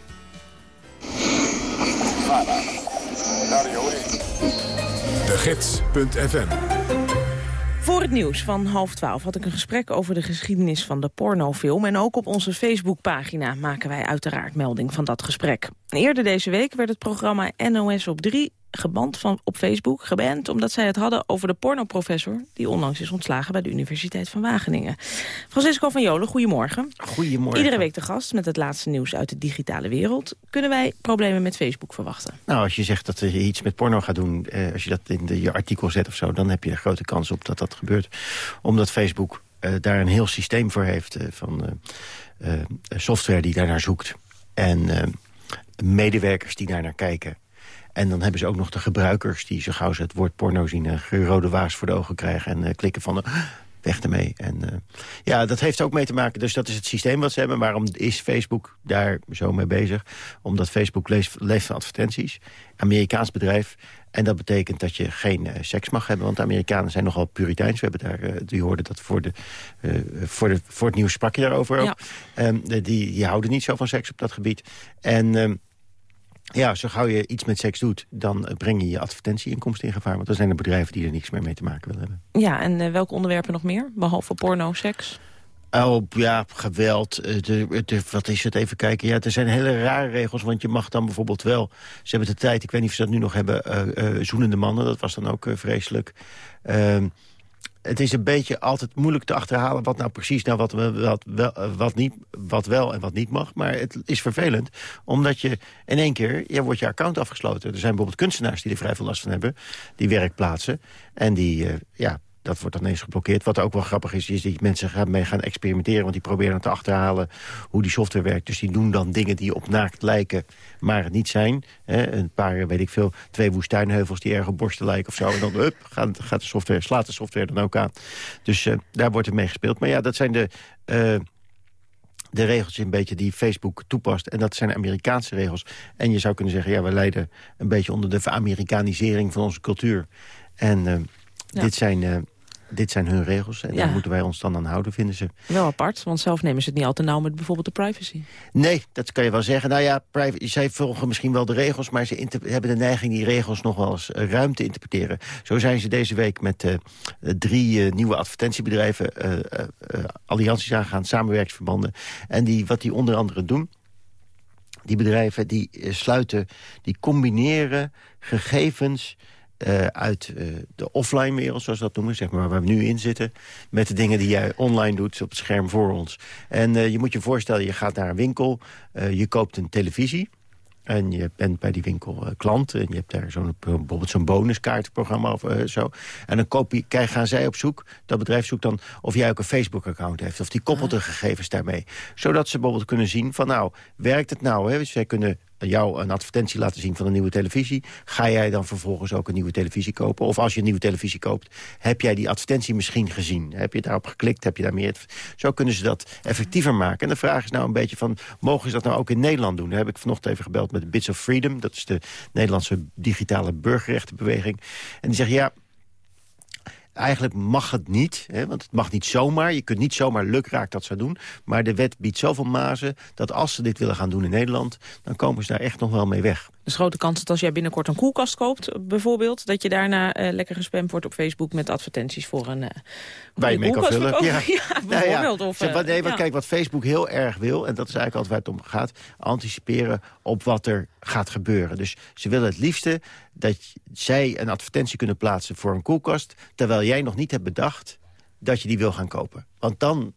De Gids.fm Voor het nieuws van half twaalf had ik een gesprek over de geschiedenis van de pornofilm. En ook op onze Facebookpagina maken wij uiteraard melding van dat gesprek. Eerder deze week werd het programma NOS op 3 geband van, op Facebook, geband... omdat zij het hadden over de pornoprofessor... die onlangs is ontslagen bij de Universiteit van Wageningen. Francisco van Jolen, goedemorgen. Goedemorgen. Iedere week de gast met het laatste nieuws uit de digitale wereld. Kunnen wij problemen met Facebook verwachten? Nou, als je zegt dat je iets met porno gaat doen... Eh, als je dat in de, je artikel zet of zo... dan heb je er grote kans op dat dat gebeurt. Omdat Facebook eh, daar een heel systeem voor heeft... eh, van eh, eh, software die daarnaar zoekt. En eh, medewerkers die daarnaar kijken. En dan hebben ze ook nog de gebruikers die zo gauw ze het woord porno zien... een rode waas voor de ogen krijgen en eh, klikken van... eh, weg ermee. En eh, ja, dat heeft ook mee te maken. Dus dat is het systeem wat ze hebben. Waarom is Facebook daar zo mee bezig? Omdat Facebook leest, leeft van advertenties. Amerikaans bedrijf. En dat betekent dat je geen eh, seks mag hebben. Want de Amerikanen zijn nogal puriteins. We hebben daar, eh, die hoorden dat voor, de, eh, voor, de, voor het nieuws sprak je daarover ook. Ja. Ehm, die, die houden niet zo van seks op dat gebied. En... ehm, ja, zo gauw je iets met seks doet, dan breng je je advertentieinkomsten in gevaar. Want dan zijn er bedrijven die er niks meer mee te maken willen hebben. Ja, en welke onderwerpen nog meer? Behalve porno, seks? Oh, ja, geweld. eh, De, wat is het? Even kijken. Ja, er zijn hele rare regels, want je mag dan bijvoorbeeld wel... Ze hebben de tijd, ik weet niet of ze dat nu nog hebben, eh, zoenende mannen. Dat was dan ook vreselijk. Ehm, het is een beetje altijd moeilijk te achterhalen wat nou precies nou wat, wat, wel, wat, niet, wat wel en wat niet mag. Maar het is vervelend, omdat je in één keer, je wordt je account afgesloten. Er zijn bijvoorbeeld kunstenaars die er vrij veel last van hebben, die werkplaatsen. En die, ja, dat wordt dan ineens geblokkeerd. Wat ook wel grappig is, is dat mensen gaan mee gaan experimenteren. Want die proberen dan te achterhalen hoe die software werkt. Dus die doen dan dingen die op naakt lijken, maar het niet zijn. Hè, een paar, weet ik veel, twee woestijnheuvels die erg op borsten lijken of zo. En dan hup, gaat, gaat de software, slaat de software dan ook aan. Dus eh, daar wordt er mee gespeeld. Maar ja, dat zijn de... eh, de regels een beetje die Facebook toepast. En dat zijn Amerikaanse regels. En je zou kunnen zeggen, ja, we lijden een beetje onder de veramerikanisering van onze cultuur. En eh, Ja. dit, zijn, dit zijn hun regels. En Ja. daar moeten wij ons dan aan houden, vinden ze. Wel apart, want zelf nemen ze het niet al te nauw met bijvoorbeeld de privacy. Nee, dat kan je wel zeggen. Nou ja, privacy, zij volgen misschien wel de regels... maar ze hebben de neiging die regels nog wel eens eh, ruim te interpreteren. Zo zijn ze deze week met eh, drie eh, nieuwe advertentiebedrijven... eh, allianties aangegaan, samenwerkingsverbanden. En die, wat die onder andere doen... die bedrijven die sluiten, die combineren gegevens... eh, uit eh, de offline wereld, zoals we dat noemen, zeg maar, waar we nu in zitten... met de dingen die jij online doet op het scherm voor ons. En eh, je moet je voorstellen, je gaat naar een winkel, je koopt een televisie... En je bent bij die winkel klant. En je hebt daar zo'n, bijvoorbeeld zo'n bonuskaartenprogramma of zo. En dan koop je, gaan zij op zoek. Dat bedrijf zoekt dan of jij ook een Facebook-account heeft. Of die koppelt de gegevens daarmee. Zodat ze bijvoorbeeld kunnen zien van nou, werkt het nou? Hè? Dus zij kunnen jou een advertentie laten zien van een nieuwe televisie. Ga jij dan vervolgens ook een nieuwe televisie kopen? Of als je een nieuwe televisie koopt, heb jij die advertentie misschien gezien? Heb je daarop geklikt? Heb je daar meer... Zo kunnen ze dat effectiever maken. En de vraag is nou een beetje van, mogen ze dat nou ook in Nederland doen? Daar heb ik vanochtend even gebeld met Bits of Freedom. Dat is de Nederlandse digitale burgerrechtenbeweging. En die zeggen, ja, Eigenlijk mag het niet, hè, want het mag niet zomaar. Je kunt niet zomaar lukraak dat zo doen. Maar de wet biedt zoveel mazen dat als ze dit willen gaan doen in Nederland... dan komen ze daar echt nog wel mee weg. Dus grote kans dat als jij binnenkort een koelkast koopt, bijvoorbeeld... dat je daarna eh, lekker gespamd wordt op Facebook met advertenties voor een... eh, Waar je mee kan vullen. koelkast Ja. Ja, ja, bijvoorbeeld. Of, zeg, wat, eh, nee, ja. Kijk, wat Facebook heel erg wil, en dat is eigenlijk altijd waar het om gaat... anticiperen op wat er gaat gebeuren. Dus ze willen het liefste dat zij een advertentie kunnen plaatsen voor een koelkast... terwijl jij nog niet hebt bedacht dat je die wil gaan kopen. Want dan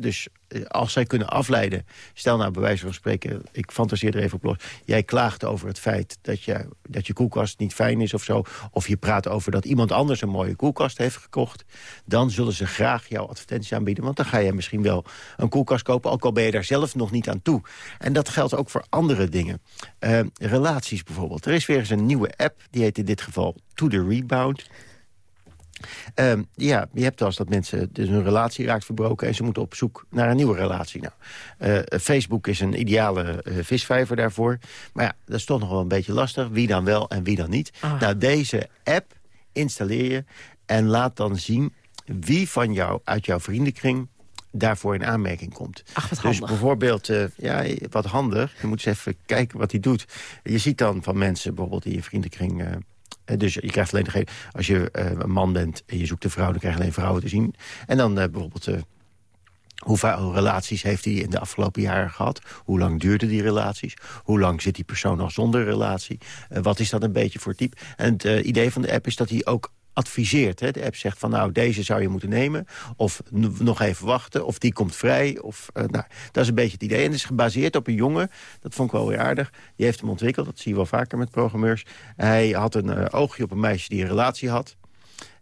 Dus eh, als zij kunnen afleiden... Stel nou bij wijze van spreken, ik fantaseer er even op los... jij klaagt over het feit dat je, dat je koelkast niet fijn is of zo... of je praat over dat iemand anders een mooie koelkast heeft gekocht... dan zullen ze graag jouw advertentie aanbieden. Want dan ga je misschien wel een koelkast kopen... ook al ben je daar zelf nog niet aan toe. En dat geldt ook voor andere dingen. Eh, relaties bijvoorbeeld. Er is weer eens een nieuwe app, die heet in dit geval To The Rebound... Ehm, ja, je hebt wel eens dat mensen dus hun relatie raakt verbroken... en ze moeten op zoek naar een nieuwe relatie. Nou, eh, Facebook is een ideale eh, visvijver daarvoor. Maar ja, dat is toch nog wel een beetje lastig. Wie dan wel en wie dan niet. Ah. Nou, deze app installeer je en laat dan zien... wie van jou uit jouw vriendenkring daarvoor in aanmerking komt. Ach, wat dus handig. bijvoorbeeld, eh, ja, wat handig. Je moet eens even kijken wat hij doet. Je ziet dan van mensen bijvoorbeeld in je vriendenkring... eh, dus je krijgt alleen degene, als je eh, een man bent en je zoekt een vrouw... dan krijg je alleen vrouwen te zien. En dan eh, bijvoorbeeld... Hoeveel relaties heeft hij in de afgelopen jaren gehad? Hoe lang duurden die relaties? Hoe lang zit die persoon nog zonder relatie? Wat is dat een beetje voor type? En het idee van de app is dat hij ook adviseert. Hè? De app zegt van nou, deze zou je moeten nemen. Of nog even wachten. Of die komt vrij. Of, eh, nou, dat is een beetje het idee. En het is gebaseerd op een jongen. Dat vond ik wel weer aardig. Die heeft hem ontwikkeld. Dat zie je wel vaker met programmeurs. Hij had een eh, oogje op een meisje die een relatie had.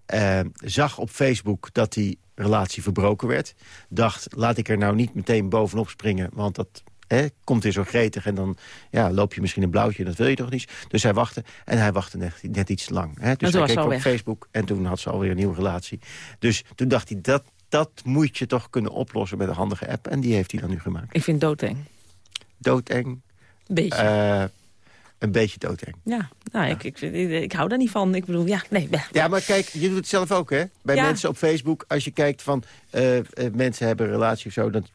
Eh, zag op Facebook dat die relatie verbroken werd. Dacht, laat ik er nou niet meteen bovenop springen. Want dat hè, komt weer zo gretig en dan ja, loop je misschien een blauwtje. Dat wil je toch niet? Dus hij wachtte. En hij wachtte net, net iets lang. Hè? Dus hij keek op weg. Facebook en toen had ze alweer een nieuwe relatie. Dus toen dacht hij, dat, dat moet je toch kunnen oplossen met een handige app. En die heeft hij dan nu gemaakt. Ik vind doodeng. Doodeng. Beetje. Eh, een beetje doodeng. Ja, nou, Ik, ik, ik, ik hou daar niet van. Ik bedoel, ja, nee. Ja, maar kijk, je doet het zelf ook, hè? Bij Ja. mensen op Facebook, als je kijkt van... eh, eh, mensen hebben een relatie of zo... Dan,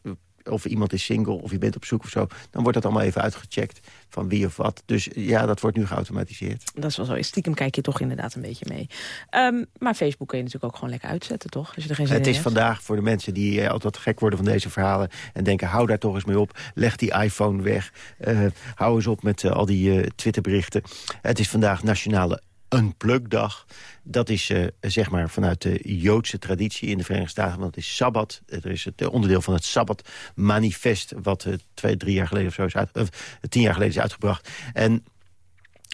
of iemand is single, of je bent op zoek of zo... dan wordt dat allemaal even uitgecheckt van wie of wat. Dus ja, dat wordt nu geautomatiseerd. Dat is wel zo. Stiekem kijk je toch inderdaad een beetje mee. Ehm, maar Facebook kun je natuurlijk ook gewoon lekker uitzetten, toch? Als je er geen zin Het is hebt. vandaag voor de mensen die eh, altijd gek worden van deze verhalen... en denken, hou daar toch eens mee op. Leg die iPhone weg. Eh, hou eens op met eh, al die Twitterberichten. Het is vandaag Nationale Unplug-dag. Dat is eh, zeg maar vanuit de Joodse traditie in de Verenigde Staten. Want het is Sabbat. Er is het eh, onderdeel van het Sabbat-manifest... wat eh, twee, drie jaar geleden of zo is uit, of, tien jaar geleden is uitgebracht. En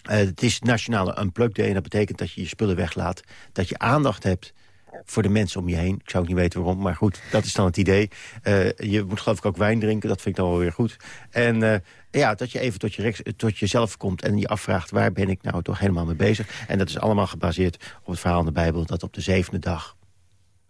eh, het is Nationale Unplug Day en dat betekent dat je je spullen weglaat. Dat je aandacht hebt voor de mensen om je heen. Ik zou ook niet weten waarom, maar goed, dat is dan het idee. Eh, je moet geloof ik ook wijn drinken, dat vind ik dan wel weer goed. En eh, ja, dat je even tot, je, tot jezelf komt en je afvraagt... waar ben ik nou toch helemaal mee bezig? En dat is allemaal gebaseerd op het verhaal in de Bijbel... dat op de zevende dag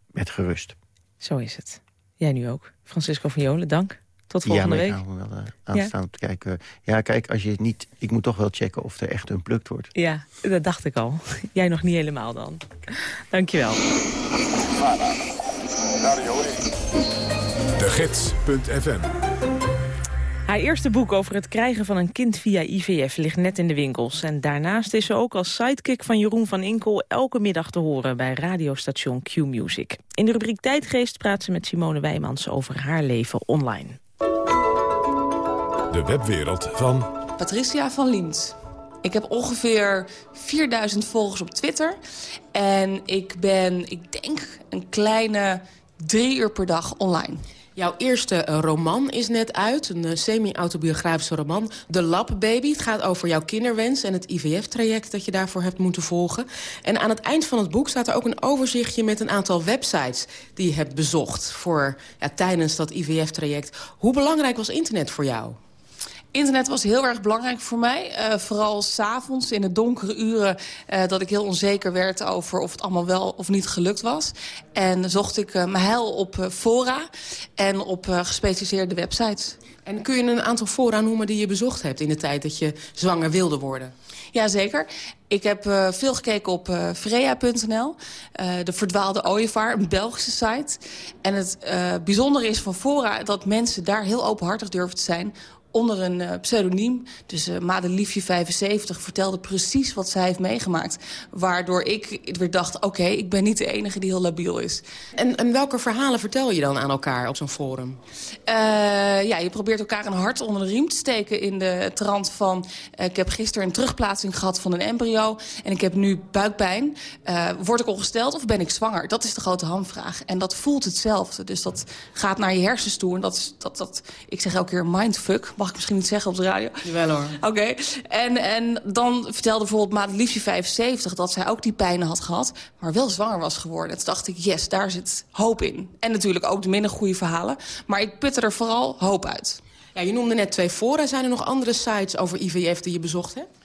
werd gerust. Zo is het. Jij nu ook. Francisco van Jolen, dank. Tot ja, volgende maar week. ik hou me wel eh, aanstaan om te kijken. Ja, kijk, als je het niet... Ik moet toch wel checken of er echt een plukt wordt. Ja, dat dacht ik al. Jij nog niet helemaal dan. Dankjewel. De Gids.fm Haar eerste boek over het krijgen van een kind via IVF ligt net in de winkels. En daarnaast is ze ook als sidekick van Jeroen van Inkel elke middag te horen bij radiostation Q-Music. In de rubriek Tijdgeest praat ze met Simone Wijmans over haar leven online. De webwereld van Patricia van Liemt. Ik heb ongeveer 4000 volgers op Twitter. En ik ben, ik denk, een kleine drie uur per dag online. Jouw eerste roman is net uit, een eh, semi-autobiografische roman. De Lab Baby. Het gaat over jouw kinderwens en het IVF-traject dat je daarvoor hebt moeten volgen. En aan het eind van het boek staat er ook een overzichtje met een aantal websites die je hebt bezocht voor, ja, tijdens dat IVF-traject. Hoe belangrijk was internet voor jou? Internet was heel erg belangrijk voor mij. Eh, vooral s'avonds in de donkere uren eh, dat ik heel onzeker werd over of het allemaal wel of niet gelukt was. En zocht ik eh, mijn heil op fora en op gespecialiseerde websites. En kun je een aantal fora noemen die je bezocht hebt in de tijd dat je zwanger wilde worden? Jazeker. Ik heb veel gekeken op eh Freya.nl, de verdwaalde ooievaar, een Belgische site. En het bijzondere is van Fora dat mensen daar heel openhartig durven te zijn onder een eh, pseudoniem. Dus uh, Madeliefje 75 vertelde precies wat zij heeft meegemaakt. Waardoor ik weer dacht, oké, ik ben niet de enige die heel labiel is. En, en welke verhalen vertel je dan aan elkaar op zo'n forum? Uh, ja, je probeert elkaar een hart onder de riem te steken in de trant van... Uh, ik heb gisteren een terugplaatsing gehad van een embryo... en ik heb nu buikpijn. Word ik ongesteld of ben ik zwanger? Dat is de grote hamvraag. En dat voelt hetzelfde. Dus dat gaat naar je hersens toe. En dat, is, dat, dat, ik zeg elke keer mindfuck. Mag ik misschien niet zeggen op de radio? Jawel hoor. Oké. Okay. En, en dan vertelde bijvoorbeeld Maat Liefje 75... dat zij ook die pijnen had gehad, maar wel zwanger was geworden. Toen dacht ik, yes, daar zit hoop in. En natuurlijk ook de minder goede verhalen. Maar ik putte er vooral hoop uit. Ja, je noemde net twee fora. Zijn er nog andere sites over IVF die je bezocht hebt?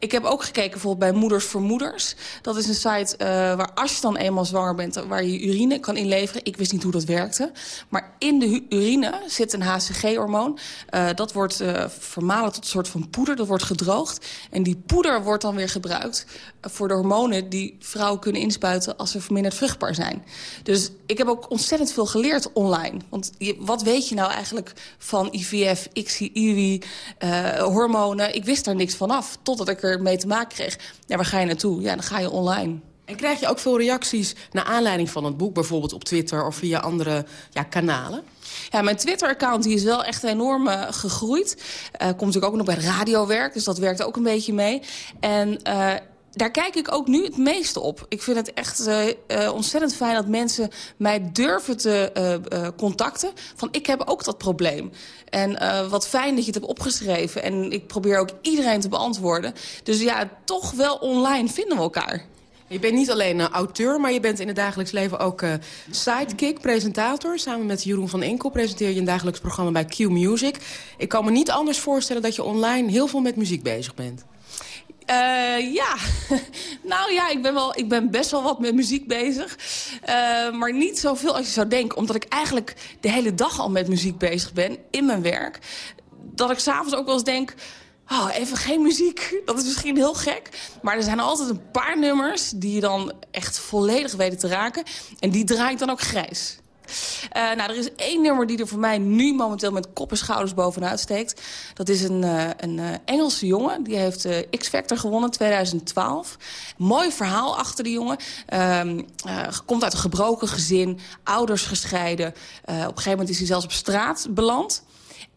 Ik heb ook gekeken bijvoorbeeld bij Moeders voor Moeders. Dat is een site uh, waar als je dan eenmaal zwanger bent... waar je urine kan inleveren. Ik wist niet hoe dat werkte. Maar in de urine zit een HCG-hormoon. Uh, dat wordt uh, vermalen tot een soort van poeder. Dat wordt gedroogd. En die poeder wordt dan weer gebruikt... voor de hormonen die vrouwen kunnen inspuiten... als ze verminderd vruchtbaar zijn. Dus ik heb ook ontzettend veel geleerd online. Want je, wat weet je nou eigenlijk van IVF, ICSI, hormonen? Ik wist daar niks van af, totdat ik er mee te maken kreeg. Ja, waar ga je naartoe? Ja, dan ga je online. En krijg je ook veel reacties naar aanleiding van het boek... bijvoorbeeld op Twitter of via andere ja, kanalen? Ja, mijn Twitter-account is wel echt enorm uh, gegroeid. Uh, komt natuurlijk ook nog bij radiowerk, dus dat werkt ook een beetje mee. En... Uh, daar kijk ik ook nu het meeste op. Ik vind het echt uh, uh, ontzettend fijn dat mensen mij durven te uh, contacten. Van ik heb ook dat probleem. En wat fijn dat je het hebt opgeschreven. En ik probeer ook iedereen te beantwoorden. Dus ja, toch wel online vinden we elkaar. Je bent niet alleen auteur, maar je bent in het dagelijks leven ook sidekick, presentator. Samen met Jeroen van Enkel presenteer je een dagelijks programma bij Q Music. Ik kan me niet anders voorstellen dat je online heel veel met muziek bezig bent. Uh, ja, nou ja, ik ben, wel, ik ben best wel wat met muziek bezig. Uh, maar niet zoveel als je zou denken. Omdat ik eigenlijk de hele dag al met muziek bezig ben in mijn werk. Dat ik s'avonds ook wel eens denk... Oh, even geen muziek. Dat is misschien heel gek. Maar er zijn altijd een paar nummers die je dan echt volledig weten te raken. En die draai ik dan ook grijs. Uh, nou, er is één nummer die er voor mij nu momenteel met kop en schouders bovenuit steekt. Dat is een, uh, een uh, Engelse jongen. Die heeft X-Factor gewonnen 2012. Mooi verhaal achter die jongen. komt uit een gebroken gezin. Ouders gescheiden. op een gegeven moment is hij zelfs op straat beland.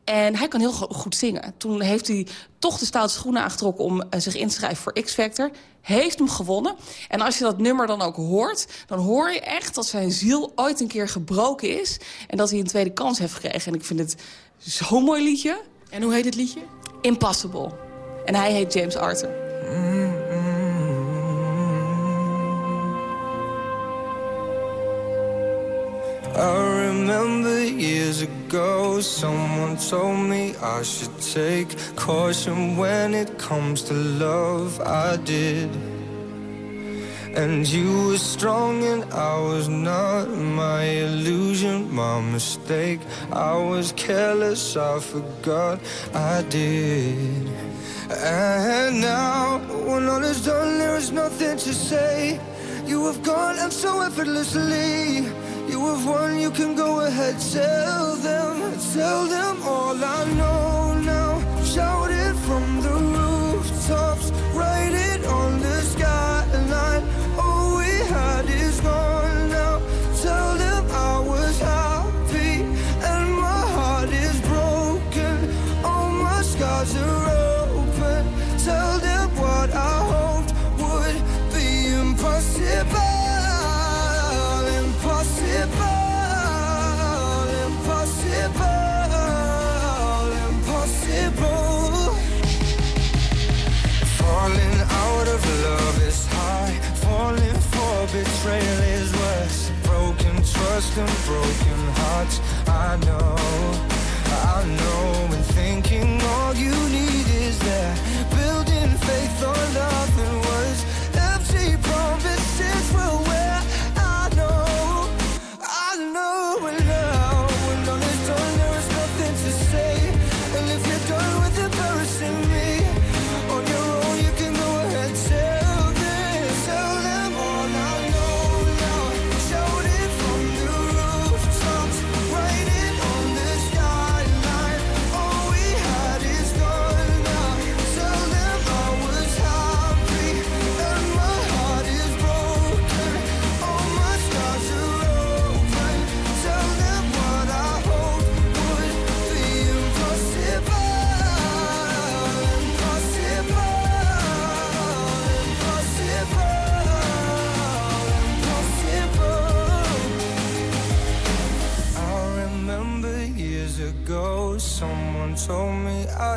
En hij kan heel goed zingen. Toen heeft hij toch de stoute schoenen aangetrokken om uh, zich in te schrijven voor X-Factor. Heeft hem gewonnen. En als je dat nummer dan ook hoort... dan hoor je echt dat zijn ziel ooit een keer gebroken is. En dat hij een tweede kans heeft gekregen. En ik vind het zo'n mooi liedje. En hoe heet het liedje? Impossible. En hij heet James Arthur. Mm. I remember years ago someone told me I should take caution when it comes to love. I did. And you were strong and I was not. My illusion, my mistake. I was careless, I forgot. I did. And now when all is done there is nothing to say. You have gone and so effortlessly you have won, you can go ahead, tell them, tell them all I know now. Shout it from the rooftops, write it on the skyline. Trust and broken hearts. I know, I know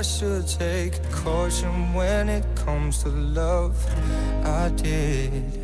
should take caution when it comes to love. I did.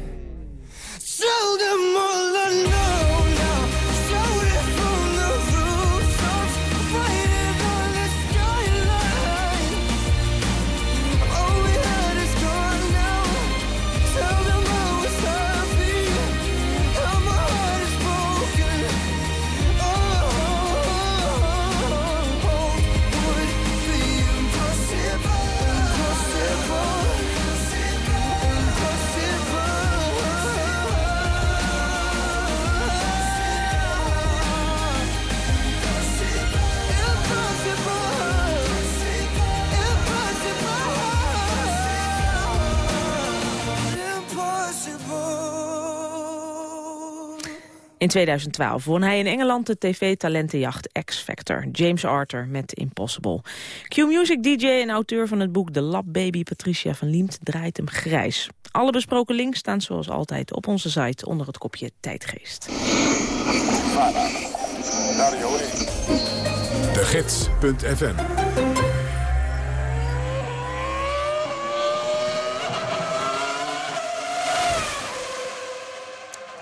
In 2012 won hij in Engeland de tv-talentenjacht X Factor. James Arthur met Impossible. Q-Music DJ en auteur van het boek De Lab Baby Patricia van Liemt draait hem grijs. Alle besproken links staan zoals altijd op onze site onder het kopje Tijdgeest. De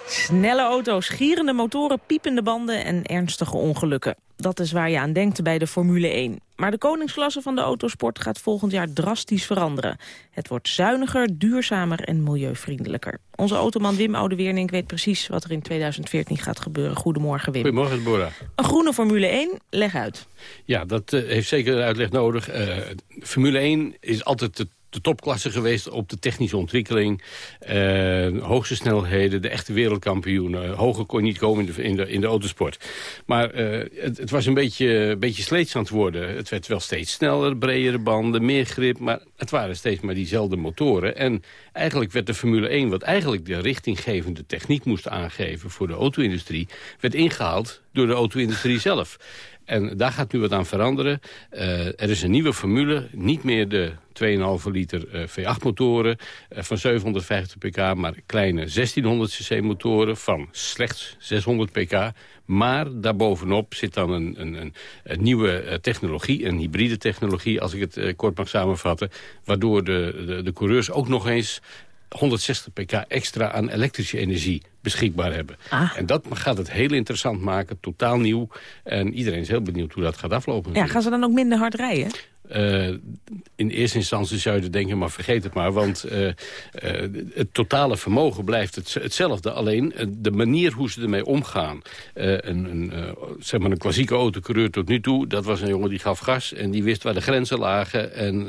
Snelle auto's, gierende motoren, piepende banden en ernstige ongelukken. Dat is waar je aan denkt bij de Formule 1. Maar de koningsklasse van de autosport gaat volgend jaar drastisch veranderen. Het wordt zuiniger, duurzamer en milieuvriendelijker. Onze automan Wim Oudeweernink weet precies wat er in 2014 gaat gebeuren. Goedemorgen Wim. Goedemorgen, Deborah. Een groene Formule 1, leg uit. Ja, dat eh, heeft zeker een uitleg nodig. Eh, Formule 1 is altijd de, de topklasse geweest op de technische ontwikkeling. Eh, hoogste snelheden, de echte wereldkampioenen. Hoger kon je niet komen in de, in de, autosport. Maar eh, het, het was een beetje, beetje sleets aan het worden. Het werd wel steeds sneller, bredere banden, meer grip. Maar het waren steeds maar diezelfde motoren. En eigenlijk werd de Formule 1, wat eigenlijk de richtinggevende techniek moest aangeven voor de auto-industrie, werd ingehaald door de auto-industrie zelf. En daar gaat nu wat aan veranderen. Eh, er is een nieuwe formule, niet meer de 2,5 liter eh, V8-motoren van 750 pk... maar kleine 1600 cc motoren van slechts 600 pk. Maar daarbovenop zit dan een, een, een, nieuwe eh, technologie, een hybride technologie... als ik het eh, kort mag samenvatten... waardoor de, de, de coureurs ook nog eens 160 pk extra aan elektrische energie beschikbaar hebben. En dat gaat het heel interessant maken, totaal nieuw. En iedereen is heel benieuwd hoe dat gaat aflopen. Ja, gaan ze dan ook minder hard rijden? Uh, in eerste instantie zou je denken, maar vergeet het maar. Want uh, uh, het totale vermogen blijft het, hetzelfde. Alleen de manier hoe ze ermee omgaan. een, een, zeg maar een klassieke autocoureur tot nu toe... dat was een jongen die gaf gas en die wist waar de grenzen lagen. En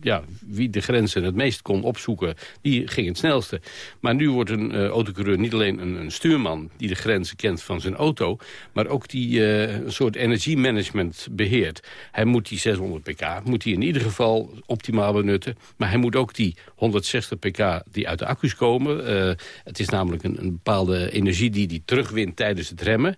ja, wie de grenzen het meest kon opzoeken, die ging het snelste. Maar nu wordt een autocoureur niet alleen een, een, stuurman... die de grenzen kent van zijn auto... maar ook die een soort energiemanagement beheert. Hij moet die 600 pk moet hij in ieder geval optimaal benutten. Maar hij moet ook die 160 pk die uit de accu's komen... Uh, het is namelijk een, een, bepaalde energie die hij terugwint tijdens het remmen...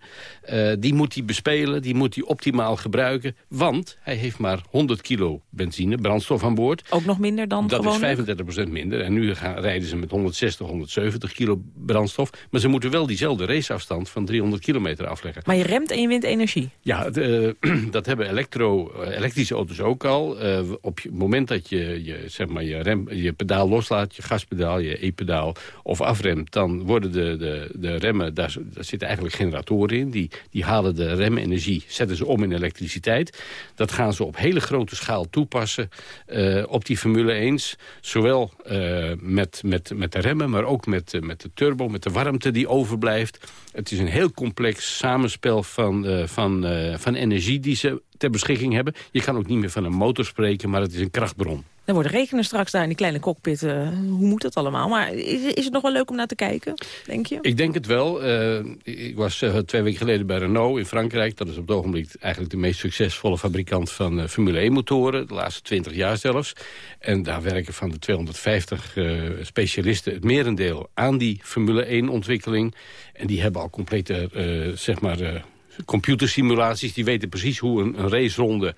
Uh, die moet hij bespelen, die moet hij optimaal gebruiken... want hij heeft maar 100 kilo benzine, brandstof aan boord. Ook nog minder dan Dat gewoonlijk? is 35% minder. En nu gaan, rijden ze met 160, 170 kilo brandstof. Maar ze moeten wel diezelfde raceafstand van 300 kilometer afleggen. Maar je remt en je wint energie? Ja, de, dat hebben elektro, elektrische auto's ook al. Uh, op het moment dat je, je, zeg maar je, rem, je pedaal loslaat, je gaspedaal, je e-pedaal of afremt... dan worden de, de, de remmen, daar, daar zitten eigenlijk generatoren in... Die, die halen de remenergie, zetten ze om in elektriciteit. Dat gaan ze op hele grote schaal toepassen uh, op die Formule 1. Zowel uh, met, met, met de remmen, maar ook met, met de turbo, met de warmte die overblijft. Het is een heel complex samenspel van, van, van energie die ze ter beschikking hebben. Je kan ook niet meer van een motor spreken, maar het is een krachtbron. Er wordt rekenen straks daar in die kleine cockpit. Uh, hoe moet dat allemaal? Maar is, is, het nog wel leuk om naar te kijken, denk je? Ik denk het wel. Uh, ik was uh, twee weken geleden bij Renault in Frankrijk. Dat is op het ogenblik eigenlijk de meest succesvolle fabrikant van Formule 1 motoren. De laatste 20 jaar zelfs. En daar werken van de 250 specialisten het merendeel aan die Formule 1 ontwikkeling. En die hebben al complete, zeg maar computersimulaties. Die weten precies hoe een, een raceronde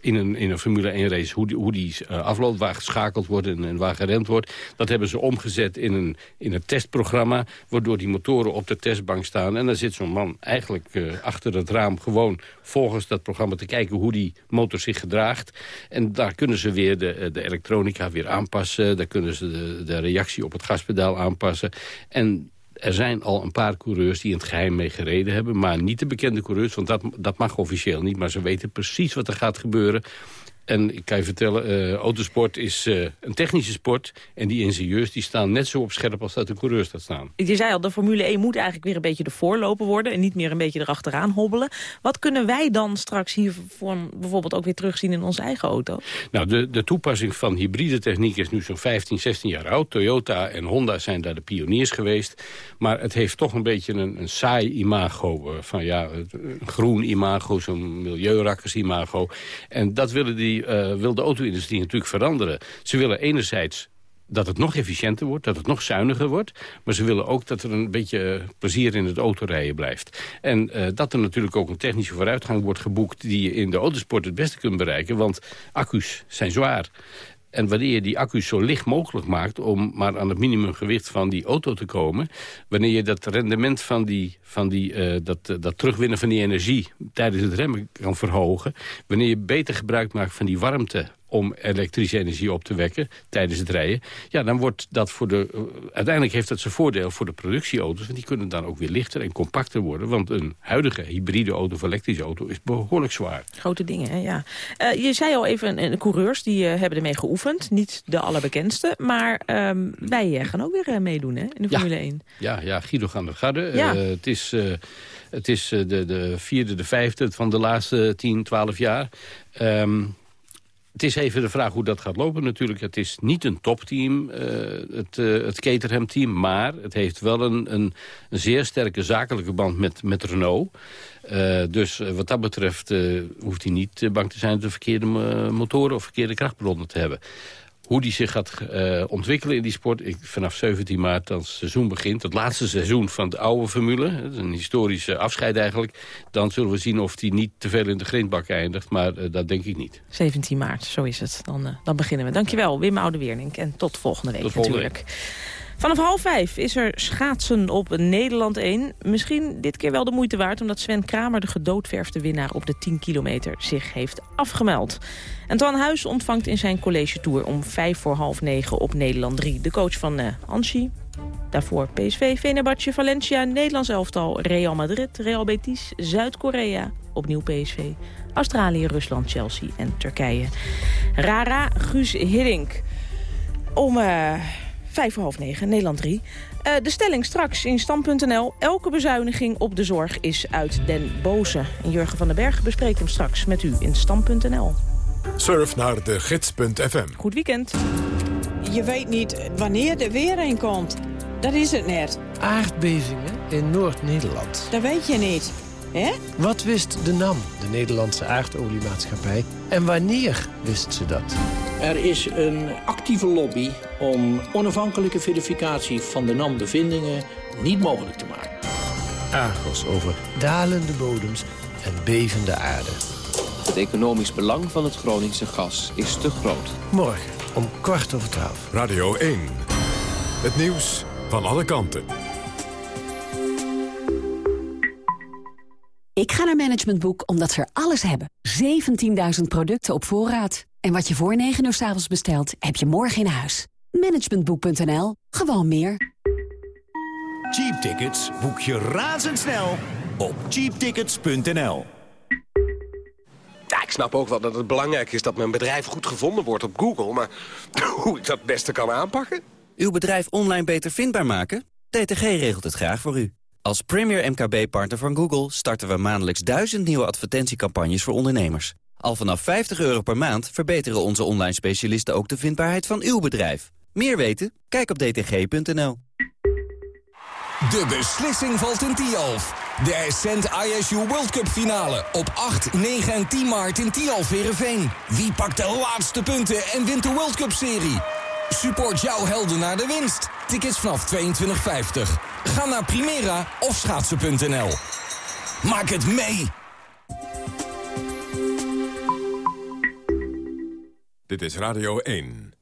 in een, in een Formule 1 race, hoe die, hoe die uh, afloopt, waar geschakeld wordt en, waar gerend wordt. Dat hebben ze omgezet in een, in een testprogramma, waardoor die motoren op de testbank staan. En dan zit zo'n man eigenlijk achter het raam gewoon volgens dat programma te kijken hoe die motor zich gedraagt. En daar kunnen ze weer de, de elektronica weer aanpassen. Daar kunnen ze de, de reactie op het gaspedaal aanpassen. En er zijn al een paar coureurs die in het geheim mee gereden hebben... maar niet de bekende coureurs, want dat, dat mag officieel niet. Maar ze weten precies wat er gaat gebeuren. En ik kan je vertellen, uh, autosport is uh, een technische sport. En die ingenieurs die staan net zo op scherp als dat de coureurs dat staan. Je zei al, de Formule 1 moet eigenlijk weer een beetje de voorloper worden... en niet meer een beetje erachteraan hobbelen. Wat kunnen wij dan straks hiervoor bijvoorbeeld ook weer terugzien in onze eigen auto? Nou, de, de toepassing van hybride techniek is nu zo'n 15, 16 jaar oud. Toyota en Honda zijn daar de pioniers geweest. Maar het heeft toch een beetje een, een saai imago. Uh, van ja, een groen imago, zo'n milieurakkers imago. En dat willen die uh, wil de auto-industrie natuurlijk veranderen. Ze willen enerzijds dat het nog efficiënter wordt, dat het nog zuiniger wordt. Maar ze willen ook dat er een beetje plezier in het autorijden blijft. En uh, dat er natuurlijk ook een technische vooruitgang wordt geboekt... die je in de autosport het beste kunt bereiken. Want accu's zijn zwaar. En wanneer je die accu's zo licht mogelijk maakt... om maar aan het minimumgewicht van die auto te komen... wanneer je dat rendement van, die, van die, uh, dat, dat terugwinnen van die energie... tijdens het remmen kan verhogen... wanneer je beter gebruik maakt van die warmte om elektrische energie op te wekken tijdens het rijden... ja, dan wordt dat voor de... Uh, uiteindelijk heeft dat zijn voordeel voor de productieauto's... want die kunnen dan ook weer lichter en compacter worden... want een huidige hybride auto of elektrische auto is behoorlijk zwaar. Grote dingen, hè? ja. Uh, je zei al even, een coureurs die uh, hebben ermee geoefend. Niet de allerbekendste, maar um, wij gaan ook weer meedoen hè, in de Formule ja. 1. Ja, ja, Guido gaan de Garde. Ja. het is... het is de, de vierde, de vijfde van de laatste 10, 12 jaar. Um, het is even de vraag hoe dat gaat lopen natuurlijk. Het is niet een topteam, uh, het, uh, het Caterham-team... maar het heeft wel een, een, een, zeer sterke zakelijke band met, met Renault. Uh, dus wat dat betreft hoeft hij niet bang te zijn... de verkeerde motoren of verkeerde krachtbronnen te hebben. Hoe die zich gaat uh, ontwikkelen in die sport. Ik, vanaf 17 maart als het seizoen begint. Het laatste seizoen van de oude formule. Dat is een historisch uh, afscheid eigenlijk. Dan zullen we zien of die niet te veel in de grindbak eindigt. Maar uh, dat denk ik niet. 17 maart, zo is het. Dan, dan beginnen we. Dankjewel, Wim Oude-Wernink. En tot volgende week tot volgende natuurlijk. Week. Vanaf half vijf is er schaatsen op Nederland 1. Misschien dit keer wel de moeite waard... omdat Sven Kramer, de gedoodverfde winnaar op de 10 kilometer... zich heeft afgemeld. En Twan Huis ontvangt in zijn college tour om vijf voor half negen op Nederland 3. De coach van uh, Anchi, daarvoor PSV, Fenerbahce, Valencia... Nederlands elftal, Real Madrid, Real Betis, Zuid-Korea... opnieuw PSV, Australië, Rusland, Chelsea en Turkije. Rara, Guus Hiddink. Om... Uh, Vijf voor half negen, Nederland 3. Uh, de stelling straks in stand.nl. Elke bezuiniging op de zorg is uit den boze. En Jurgen van den Berg bespreekt hem straks met u in stand.nl. Surf naar de gids.fm. Goed weekend. Je weet niet wanneer er weer een komt. Dat is het net. Aardbevingen in Noord-Nederland. Dat weet je niet. Hè? Wat wist de NAM, de Nederlandse aardoliemaatschappij? En wanneer wist ze dat? Er is een actieve lobby om onafhankelijke verificatie van de NAM-bevindingen niet mogelijk te maken. Argos over dalende bodems en bevende aarde. Het economisch belang van het Groningse gas is te groot. Morgen om kwart over twaalf. Radio 1. Het nieuws van alle kanten. Ik ga naar Management Boek omdat ze er alles hebben. 17.000 producten op voorraad. En wat je voor 9 uur s avonds bestelt, heb je morgen in huis. Managementboek.nl. Gewoon meer. Cheap tickets boek je razendsnel op cheaptickets.nl. Ja, ik snap ook wel dat het belangrijk is dat mijn bedrijf goed gevonden wordt op Google. Maar hoe ik dat het beste kan aanpakken? Uw bedrijf online beter vindbaar maken? DTG regelt het graag voor u. Als premier MKB-partner van Google starten we maandelijks duizend nieuwe advertentiecampagnes voor ondernemers. Al vanaf 50 euro per maand verbeteren onze online specialisten ook de vindbaarheid van uw bedrijf. Meer weten? Kijk op dtg.nl. De beslissing valt in Tialf. De Ascent ISU World Cup finale op 8, 9 en 10 maart in Tialf Verenveen. Wie pakt de laatste punten en wint de World Cup serie? Support jouw helden naar de winst. Tickets vanaf 22,50. Ga naar Primera of schaatsen.nl. Maak het mee! Dit is Radio 1.